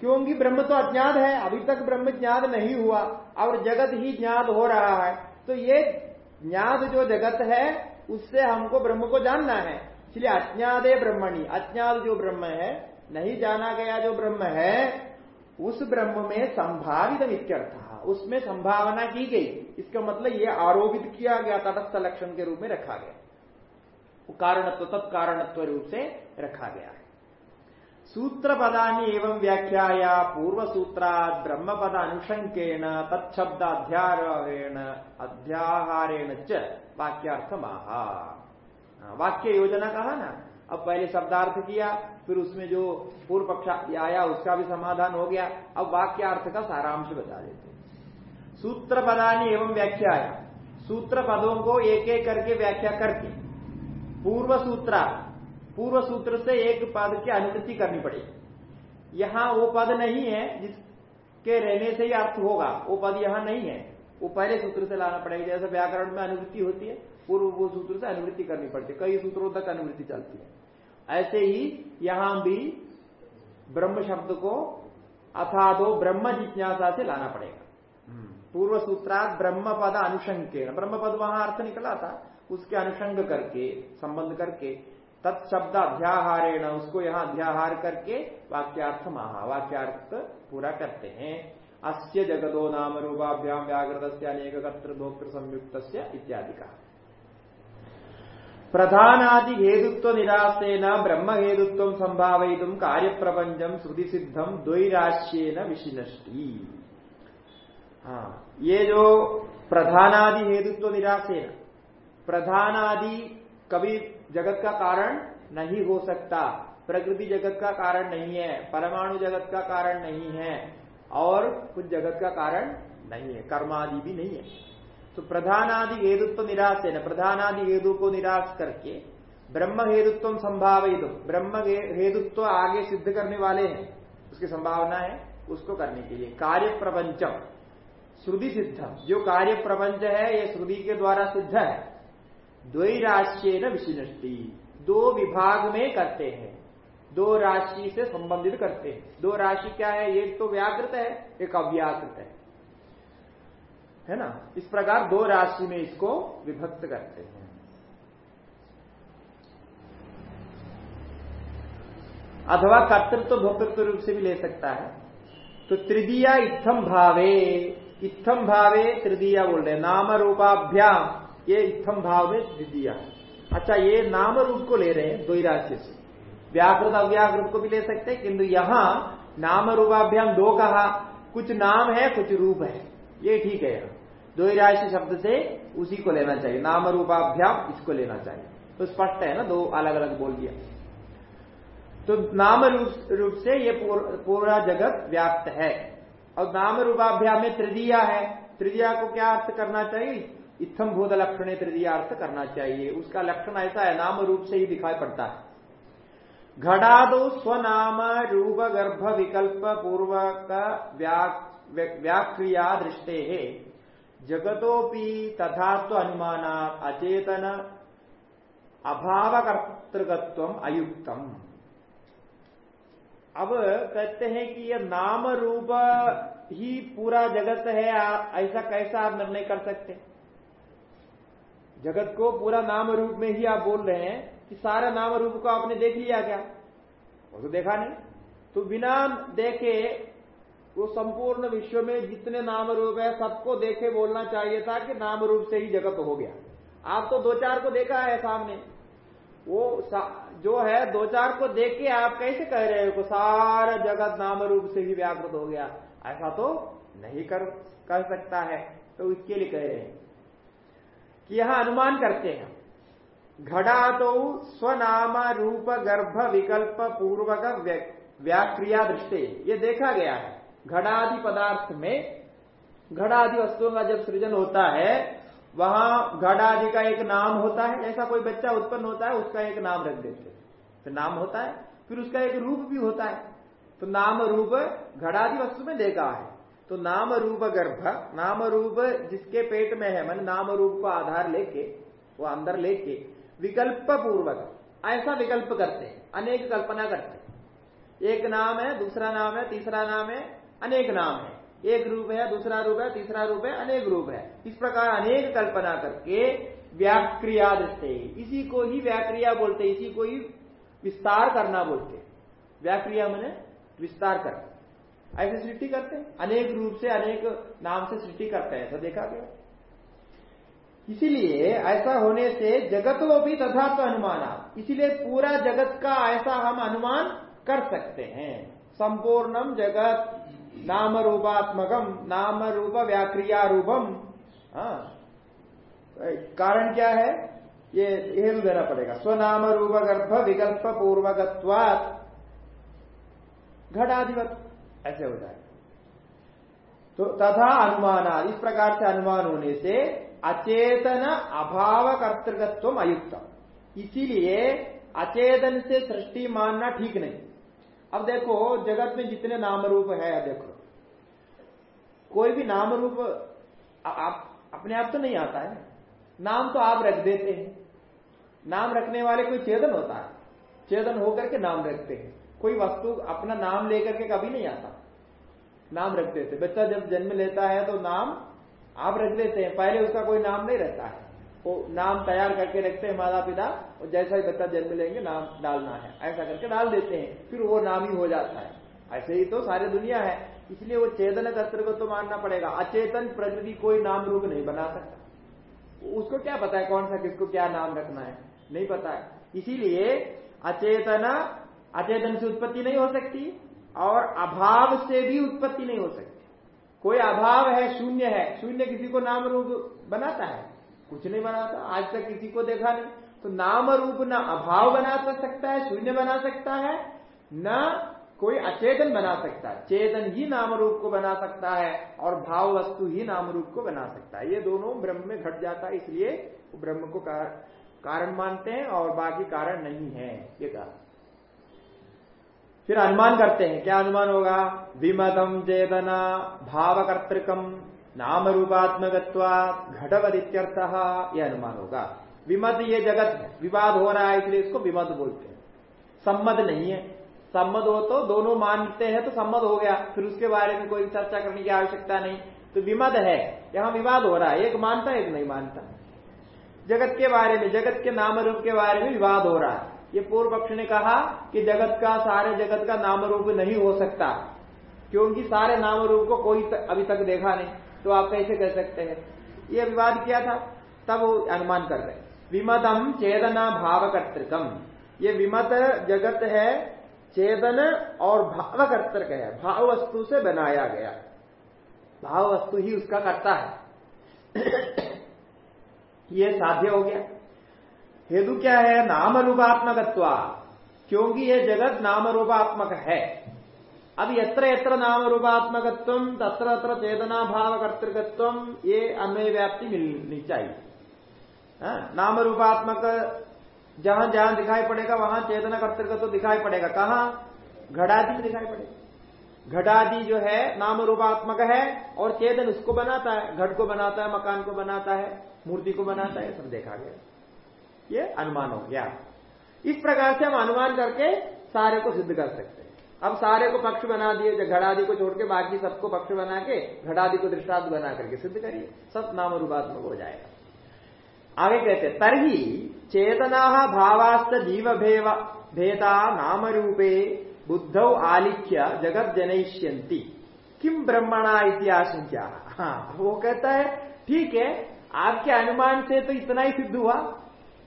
क्योंकि ब्रह्म तो अज्ञात है, अभी तक ब्रह्म ज्ञात नहीं हुआ, और जगत ही ज्ञात हो रहा है। तो ये ज्ञात जो जगत है, उससे हमको ब्रह्म को जानना है। इसलिए अज्ञात ब्रह्मणी, अज्ञात जो ब्रह्म है, नहीं जाना गया जो ब्रह्म है, उस ब्रह्म में संभावित नित्यर्थ उसमें संभावना की गई। इसका मतलब ये आरोपित किया गया, तटस्थ लक्षण के रूप में रखा गया। कारणत्व, तत्कारणत्व रूप से रखा गया है। सूत्र पदानी एवं व्याख्या पूर्व सूत्रा ब्रह्म पद अनुशंकेण तत्शब्द अध्यारण अध्याहारेण च वाक्यार्थ महा वाक्य योजना कहा ना? अब पहले शब्दार्थ किया, फिर उसमें जो पूर्व पक्ष आया, उसका भी समाधान हो गया। अब वाक्यार्थ का सारांश बता देते सूत्र पदानी एवं व्याख्या सूत्र पदों को एक एक करके व्याख्या करके पूर्व सूत्रा पूर्व सूत्र से एक पद की अनुवृत्ति करनी पड़ेगी। यहाँ वो पद नहीं है जिसके रहने से ही अर्थ होगा। वो पद यहाँ नहीं है। वो पहले सूत्र से लाना पड़ेगा जैसे व्याकरण में अनुवृत्ति होती है पूर्व वो सूत्र से अनुवृत्ति करनी पड़ती है। कई सूत्रों तक अनुवृत्ति चलती है। ऐसे ही यहाँ भी ब्रह्म शब्द को अथा तो ब्रह्म जिज्ञासा से लाना पड़ेगा। पूर्व सूत्रा ब्रह्म पद अनुशंके ब्रह्म पद वहाँ अर्थ निकला था उसके अनुषंग करके संबंध करके। तत्शब्द अध्याहारेण उसको यहाँ अध्याहार करके वाक्यार्थ महा, वाक्यार्थ पूरा करते हैं। अस्य जगदो नाम रूपाभ्याम व्याकृत से अनेक कर्तृ भोक्तृ संयुक्त इत्यादि का प्रधानादि हेतुत्व निराशेन ब्रह्म हेतुत्व संभावित कार्य प्रपंचम श्रुति सिद्धम द्वैराश्यन विशिनष्टि। हाँ ये जो प्रधानादि हेतुत्व निराशेन प्रधानादि कभी जगत का कारण नहीं हो सकता। प्रकृति जगत का कारण नहीं है, परमाणु जगत का कारण नहीं है, और कुछ जगत का कारण नहीं है, कर्मादि भी नहीं है। तो प्रधानादि हेतुत्व निराश है न, प्रधानादि हेतु को निराश करके ब्रह्म हेतुत्व संभावित ब्रह्म हेतुत्व आगे सिद्ध करने वाले हैं, उसकी संभावना है उसको करने के लिए। कार्य प्रपंचम श्रुति सिद्ध जो कार्य प्रपंच है, ये श्रुति के द्वारा सिद्ध है। द्वैराश्य न विशिष्टि। दो विभाग में करते हैं। दो राशि से संबंधित करते हैं। दो राशि क्या है? एक तो व्याकृत है, एक अव्याकृत है। है ना? इस प्रकार दो राशि में इसको विभक्त करते हैं। अथवा कर्तृत्व भोक्तृत्व रूप से भी ले सकता है। तो त्रिदिया इत्थम भावे इत्थम भावे त्रिदिया बोल रहे नाम रूपाभ्याम ये इत्थम भाव में द्वितीय। अच्छा ये नाम रूप को ले रहे हैं दो राशि से। व्याकृत, अव्याकृत को भी ले सकते हैं, किंतु यहाँ नाम रूपाभ्याम दो कहा। कुछ नाम है, कुछ रूप है। ये ठीक है दो राशि शब्द से उसी को लेना चाहिए। नाम रूपाभ्याम इसको लेना चाहिए। तो स्पष्ट है ना, दो अलग अलग बोल दिया। तो नाम रूप से ये पूरा जगत व्याप्त है। और नाम रूपाभ्याम में तृतीया है। तृतीया को क्या अर्थ करना चाहिए? इत्थम भूत लक्षण तृतीय अर्थ करना चाहिए। उसका लक्षण ऐसा है, नाम रूप से ही दिखाई पड़ता है। घड़ादो स्वनाम रूप गर्भ विकल्प पूर्वक व्याक्रिया दृष्टे है। जगतोपि तथात्व अनुमान अचेतन अभावकर्तृकत्व अयुक्तम। अब कहते हैं कि यह नाम रूप ही पूरा जगत है ऐसा कैसा आप निर्णय कर सकते हैं? जगत को पूरा नाम रूप में ही आप बोल रहे हैं कि सारा नाम रूप को आपने देख लिया क्या? वो तो देखा नहीं। तो बिना देखे वो संपूर्ण विश्व में जितने नाम रूप है सबको देखे बोलना चाहिए था कि नाम रूप से ही जगत हो गया। आप तो दो चार को देखा है सामने। वो सा, जो है दो चार को देख के आप कैसे कह रहे हो सारा जगत नाम रूप से ही व्याकृत हो गया? ऐसा तो नहीं कर कर सकता है। तो इसके लिए कह रहे हैं। यहाँ अनुमान करते हैं। घड़ा तो स्वनाम रूप गर्भ विकल्प पूर्वक व्याक्रिया दृष्टि। ये देखा गया है। घड़ादि पदार्थ में घड़ादि वस्तुओं का जब सृजन होता है, वहाँ घड़ादि का एक नाम होता है। ऐसा कोई बच्चा उत्पन्न होता है, उसका एक नाम रख देते तो नाम होता है, फिर उसका एक रूप भी होता है। तो नाम रूप घड़ादि वस्तु में देखा है। तो नाम रूप गर्भ नाम रूप जिसके पेट में है, मन नाम रूप को आधार लेके, वो अंदर लेके विकल्प पूर्वक ऐसा विकल्प करते हैं, अनेक कल्पना करते हैं। एक नाम है, दूसरा नाम है, तीसरा नाम है, अनेक नाम है। एक रूप है, दूसरा रूप है, तीसरा रूप है, अनेक रूप है। इस प्रकार अनेक कल्पना करके व्याक्रिया दृष्टि, इसी को ही व्याक्रिया बोलते इसी को ही विस्तार करना बोलते व्याक्रिया मैंने विस्तार कर ऐसे सृष्टि करते हैं। अनेक रूप से, अनेक नाम से सृष्टि करते हैं। ऐसा देखा गया। इसीलिए ऐसा होने से जगत वो भी तथा तो अनुमाना। इसीलिए पूरा जगत का ऐसा हम अनुमान कर सकते हैं। संपूर्णम जगत, नाम रूपात्मकम, नाम रूप व्याक्रिया रूपम। हाँ। कारण क्या है? ये हेतु देना पड़ेगा। स्वनाम रूप गर्भ विकल्प पूर्वकत्वात घटाधिपत। ऐसे हो। जाए तो तथा अनुमान इस प्रकार से अनुमान होने से अचेतन अभाव कर्तृकत्व अयुक्त इसीलिए अचेतन से सृष्टि मानना ठीक नहीं। अब देखो, जगत में जितने नाम रूप है देखो। कोई भी नाम रूप आप, अपने आप तो नहीं आता है। नाम तो आप रख देते हैं। नाम रखने वाले कोई चेतन होता है। चेतन होकर के नाम रखते हैं। कोई वस्तु अपना नाम लेकर के कभी नहीं आता। नाम रख देते। बच्चा जब जन्म लेता है तो नाम आप रख देते हैं। पहले उसका कोई नाम नहीं रहता है। वो नाम तैयार करके रखते हैं माता पिता और जैसा ही बच्चा जन्म लेंगे नाम डालना है। ऐसा करके डाल देते हैं। फिर वो नाम ही हो जाता है। ऐसे ही तो सारी दुनिया है। इसलिए वो चेतन तत्व को तो मानना पड़ेगा। अचेतन प्रकृति कोई नाम रूप नहीं बना सकता। उसको क्या पता है कौन सा किसको क्या नाम रखना है? नहीं पता है। इसीलिए अचेतना अचेतन से उत्पत्ति नहीं हो सकती और अभाव से भी उत्पत्ति नहीं हो सकती। कोई अभाव है, शून्य है, शून्य किसी को नाम रूप बनाता है? कुछ नहीं बनाता, आज तक किसी को देखा नहीं। तो नाम रूप न अभाव बना सकता है, शून्य बना सकता है, न कोई अचेतन बना सकता है। चेतन ही नाम रूप को बना सकता है और भाव वस्तु ही नाम रूप को बना सकता है। ये दोनों ब्रह्म में घट जाता है, इसलिए ब्रह्म को, कारण मानते हैं और बाकी कारण नहीं है, ये कहा। फिर अनुमान करते हैं, क्या अनुमान होगा? विमदम चेतना भावकर्तृकम नाम रूपात्मक घटवदित्यर्थ यह अनुमान होगा। विमत ये जगत विवाद हो रहा है, इसलिए इसको विमत बोलते हैं। सम्मत नहीं है। सम्मत हो तो दोनों मानते हैं तो सम्मत हो गया। फिर उसके बारे में कोई चर्चा करने की आवश्यकता नहीं। तो विमत है, यहाँ विवाद हो रहा है। एक मानता है, एक नहीं मानता। जगत के बारे में, जगत के नाम रूप के बारे में विवाद हो रहा है। ये पूर्व पक्ष ने कहा कि जगत का सारे जगत का नाम रूप नहीं हो सकता। क्योंकि सारे नाम रूप को कोई तक, अभी तक देखा नहीं। तो आप कैसे कह सकते हैं? ये विवाद किया था तब वो अनुमान कर रहे विमतम चेतना भाव कर्तृकम ये विमत जगत है चेतन और भाव कर्तृक है। भाव वस्तु से बनाया गया। भाव वस्तु ही उसका करता है। [COUGHS] ये साध्य हो गया। हेतु क्या है? नाम रूपात्मक क्योंकि यह जगत नाम रूपात्मक है। अब यत्र यत्र नाम रूपात्मक तत्र तत्र चेतना भाव कर्तृकत्व ये अन्वय व्याप्ति मिलनी चाहिए। हाँ, नाम रूपात्मक जहाँ जहाँ दिखाई पड़ेगा वहाँ चेतना कर्तृकत्व दिखाई पड़ेगा। कहा? घटादि में दिखाई पड़ेगा। घटादि जो है नाम रूपात्मक है और चेतन उसको बनाता है। घट को बनाता है मकान को बनाता है मूर्ति को बनाता है सब देखा गया। ये अनुमान हो गया। इस प्रकार से हम अनुमान करके सारे को सिद्ध कर सकते हैं। अब सारे को पक्ष बना दिए घड़ादि को छोड़ के बाकी सबको पक्ष बना के घड़ादि को दृष्टांत बना करके सिद्ध करिए। सब नाम रूपात्मक हो जाएगा। आगे कहते तरही चेतना भावास्त जीव भेव भेदा नाम रूपे बुद्ध आलिख्य जगत जनयिष्यंती किम ब्रह्मणा इति हाँ वो कहता है, ठीक है, आपके अनुमान से तो इतना ही सिद्ध हुआ।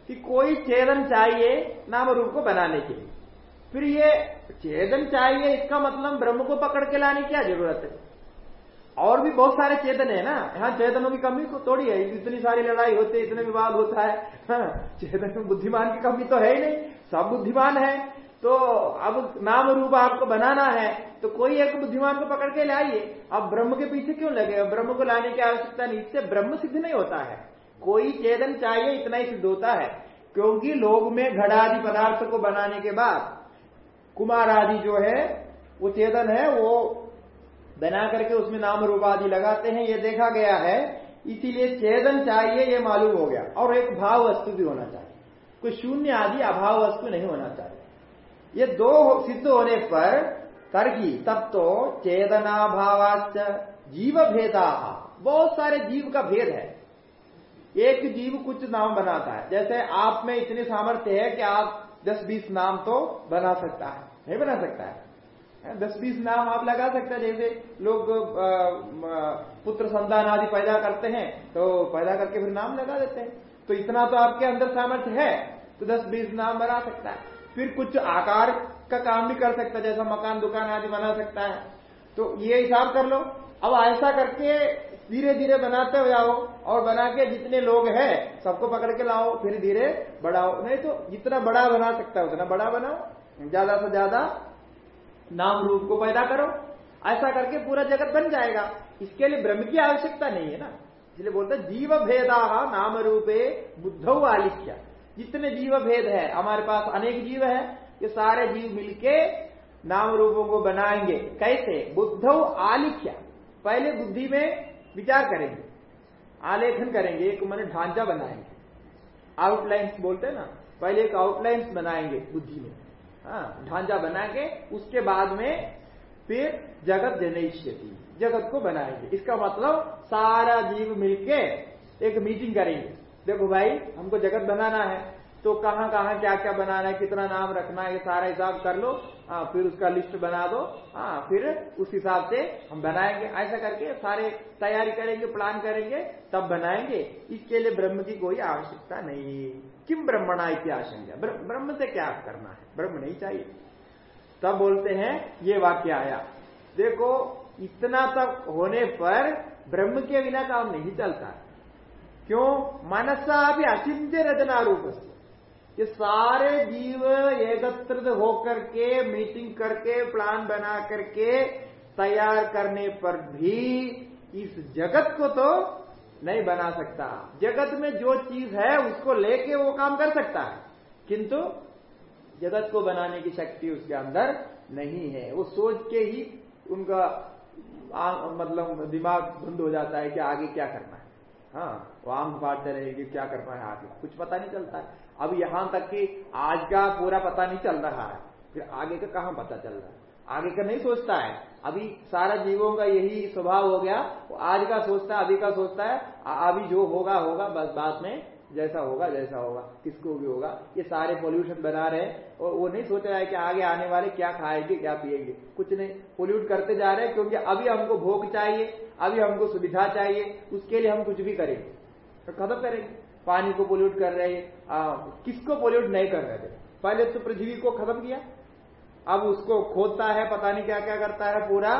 कि कोई चेदन चाहिए नाम रूप को बनाने के लिए। फिर ये चेदन चाहिए इसका मतलब ब्रह्म को पकड़ के लाने की क्या ज़रूरत है? और भी बहुत सारे चेतन है ना। यहाँ चेतनों की कमी को थोड़ी है। इतनी सारी लड़ाई होती है इतने विवाद होता है। हाँ, चेतन में बुद्धिमान की कमी तो है ही नहीं। सब बुद्धिमान है। तो अब नाम रूप आपको बनाना है तो कोई एक बुद्धिमान को पकड़ के लाइए। अब ब्रह्म के पीछे क्यों लगे? ब्रह्म को लाने की आवश्यकता नहीं। इससे ब्रह्म सिद्ध नहीं होता है। कोई चेतन चाहिए, इतना ही सिद्ध होता है। क्योंकि लोग में घड़ादि पदार्थ को बनाने के बाद, कुमार आदि जो है, वो चेतन है, वो बना करके उसमें नाम रूप आदि लगाते हैं। ये देखा गया है, इसीलिए चेदन चाहिए, ये मालूम हो गया। और एक भाव वस्तु भी होना चाहिए। कोई शून्य आदि अभाव वस्तु नहीं होना चाहिए। ये दो सिद्ध होने पर, तरकी, तब तो चेतना भावाच जीव भेदा बहुत सारे जीव का भेद है। एक जीव कुछ नाम बनाता है। जैसे आप में इतने सामर्थ्य है कि आप दस बीस नाम तो बना सकता है, नहीं बना सकता है। दस बीस नाम आप लगा सकते हैं। जैसे लोग पुत्र संतान आदि पैदा करते हैं तो पैदा करके फिर नाम लगा देते हैं। तो इतना तो आपके अंदर सामर्थ्य है तो दस बीस नाम बना सकता है। फिर कुछ आकार का काम भी कर सकता है, जैसा मकान दुकान आदि बना सकता है। तो ये हिसाब कर लो। अब ऐसा करके धीरे धीरे बनाते हो जाओ और बना के जितने लोग हैं, सबको पकड़ के लाओ, फिर धीरे बढ़ाओ। नहीं तो जितना बड़ा बना सकता है, उतना बड़ा बनाओ। ज़्यादा से ज़्यादा नाम रूप को पैदा करो। ऐसा करके पूरा जगत बन जाएगा। इसके लिए ब्रह्म की आवश्यकता नहीं है ना। इसलिए बोलते जीव भेदा नाम रूपे बुद्ध आलिख्या। जितने जीव भेद है, हमारे पास अनेक जीव है, ये सारे जीव मिलके नाम रूपों को बनाएँगे। कैसे? बुद्ध आलिख्या। पहले बुद्धि में विचार करेंगे, आलेखन करेंगे, एक मन ढांचा बनाएँगे। आउटलाइंस बोलते हैं ना, पहले एक आउटलाइंस बनाएँगे बुद्धि में। हाँ ढांचा बना के उसके बाद में फिर जगत जनैष्यति जगत को बनाएँगे। इसका मतलब सारा जीव मिलके एक मीटिंग करेंगे। देखो भाई, हमको जगत बनाना है तो कहाँ कहाँ क्या क्या बनाना है, कितना नाम रखना है, ये सारा हिसाब कर लो। आ, फिर उसका लिस्ट बना दो। हाँ फिर उस हिसाब से हम बनाएँगे। ऐसा करके सारे तैयारी करेंगे प्लान करेंगे तब बनाएँगे। इसके लिए ब्रह्म की कोई आवश्यकता नहीं। किम ब्रह्मणा की आशंका। ब्रह्म से क्या करना है? ब्रह्म नहीं चाहिए। तब बोलते हैं ये वाक्य आया। देखो इतना तक होने पर ब्रह्म के बिना काम नहीं चलता। क्यों? मनसा भी अचिंत्य रचना रूप से ये सारे जीव एकत्रित होकर के मीटिंग करके प्लान बना करके तैयार करने पर भी इस जगत को तो नहीं बना सकता। जगत में जो चीज़ है उसको लेके वो काम कर सकता है। किंतु जगत को बनाने की शक्ति उसके अंदर नहीं है। वो सोच के ही उनका आ, मतलब दिमाग बंद हो जाता है कि आगे क्या करना है। हाँ वो आम फाड़ते रहेंगे क्या करना है आगे? कुछ पता नहीं चलता है। अब यहाँ तक कि आज का पूरा पता नहीं चल रहा है। फिर आगे का कहाँ पता चल रहा है? आगे का नहीं सोचता है। अभी सारा जीवों का यही स्वभाव हो गया। वो आज का सोचता है, अभी का सोचता है। अभी जो होगा होगा। बस बाद में जैसा होगा जैसा होगा। किसको भी होगा। ये सारे पोल्यूशन बना रहे हैं। और वो नहीं सोच रहा है कि आगे आने वाले क्या खाएँगे, क्या पिएँगे। कुछ नहीं। पोल्यूट करते जा रहे हैं क्योंकि अभी हमको भोग चाहिए, अभी हमको सुविधा चाहिए। उसके लिए हम कुछ भी करेंगे। तो खत्म करेंगे। पानी को पोल्यूट कर रहे आ, किसको पोल्यूट नहीं कर रहे थे? पहले तो पृथ्वी को खत्म किया। अब उसको खोदता है पता नहीं क्या क्या करता है पूरा।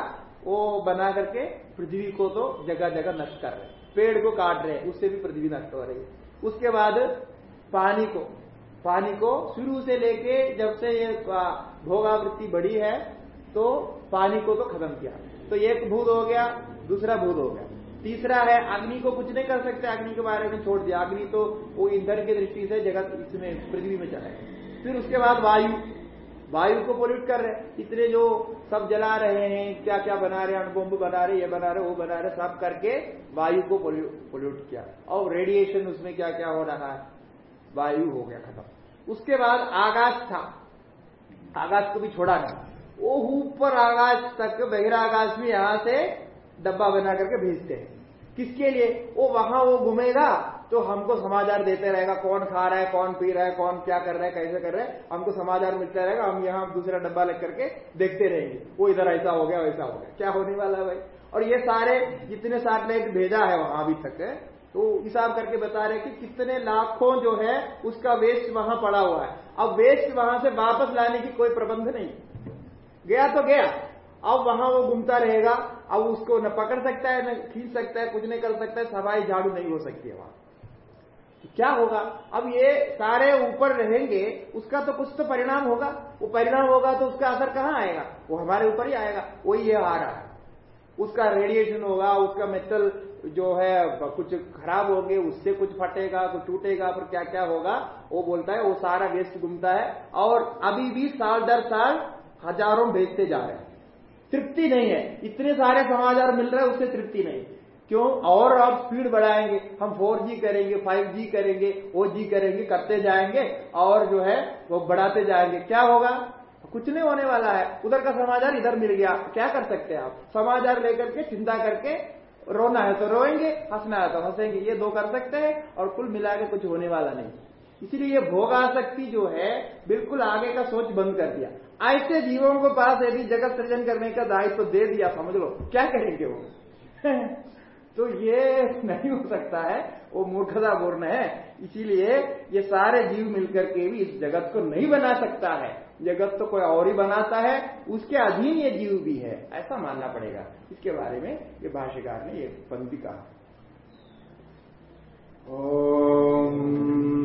वो बना करके पृथ्वी को तो जगह जगह नष्ट कर रहे पेड़ को काट रहे उससे भी पृथ्वी नष्ट हो रही है। उसके बाद पानी को पानी को शुरू से लेके जब से ये भोगावृत्ति बढ़ी है तो पानी को तो खत्म किया। तो एक भूत हो गया दूसरा भूत हो गया। तीसरा है, अग्नि को कुछ नहीं कर सकते, अग्नि के बारे में छोड़ दिया। अग्नि तो वो ईंधन की दृष्टि से जगत इसमें, पृथ्वी में चला फिर उसके बाद वायु। वायु को पोल्यूट कर रहे इतने जो सब जला रहे हैं क्या क्या बना रहे हैं अणुबोम्ब बना रहे ये बना रहे वो बना रहे सब करके वायु को पोल्यूट किया। और रेडिएशन उसमें क्या क्या हो रहा है? वायु हो गया, खत्म। उसके बाद आकाश था। आकाश को भी छोड़ा नहीं वो ऊपर आकाश तक, बहिराकाश में यहाँ से डब्बा बना करके भेजते हैं। किसके लिए? वो वहाँ वो घूमेगा तो हमको समाचार देते रहेगा, कौन खा रहा है, कौन पी रहा है, कौन क्या कर रहा है, कैसे कर रहा है, हमको समाचार मिलता रहेगा, हम यहाँ दूसरा डब्बा लग करके देखते रहेंगे। वो इधर ऐसा हो गया, वैसा हो गया। क्या होने वाला है भाई? और ये सारे जितने सैटेलाइट भेजा है वहाँ अभी तक तो हिसाब करके बता रहे कि कितने लाखों जो है, उसका वेस्ट वहाँ पड़ा हुआ है। अब वेस्ट वहाँ से वापस लाने की कोई प्रबंध नहीं। गया तो गया। अब वहाँ वो घूमता रहेगा, अब उसको न पकड़ सकता है, न खींच सकता है, कुछ नहीं कर सकता है, सफ़ाई झाड़ू नहीं हो सकती है वहाँ। तो क्या होगा? अब ये सारे ऊपर रहेंगे, उसका तो कुछ तो परिणाम होगा। वो परिणाम होगा तो उसका असर कहाँ आएगा? वो हमारे ऊपर ही आएगा, वही ये आ रहा है। उसका रेडिएशन होगा, उसका मेटल जो है, कुछ खराब होंगे, उससे कुछ फटेगा, कुछ टूटेगा, फिर क्या क्या होगा? वो बोलता है, वो सारा वेस्ट घूमता है। और अभी भी साल दर साल हज़ारों भेजते जा रहे हैं। तृप्ति नहीं है। इतने सारे समाचार मिल रहे हैं, उससे तृप्ति नहीं। क्यों? और आप स्पीड बढ़ाएँगे, हम 4G करेंगे 5G करेंगे जी करेंगे, करते जाएँगे और जो है, वो बढ़ाते जाएँगे। क्या होगा? कुछ नहीं होने वाला है। उधर का समाचार इधर मिल गया। क्या कर सकते हैं आप? समाचार लेकर के चिंता करके रोना है तो रोएँगे, हंसना है तो हंसेंगे। ये दो कर सकते हैं और कुल मिला के कुछ होने वाला नहीं। इसीलिए ये भोग आसक्ति जो है, बिल्कुल आगे का सोच बंद कर दिया। ऐसे जीवों को पास यदि जगत सृजन करने का दायित्व तो दे दिया, समझ लो, क्या करेंगे वो? [LAUGHS] तो ये नहीं हो सकता है, वो मूर्खता पूर्ण है। इसीलिए ये सारे जीव मिलकर के भी इस जगत को नहीं बना सकता है। जगत तो कोई और ही बनाता है, उसके अधीन ये जीव भी है। ऐसा मानना पड़ेगा। इसके बारे में ये भाष्यकार ने ये पंक्ति कहा। ओम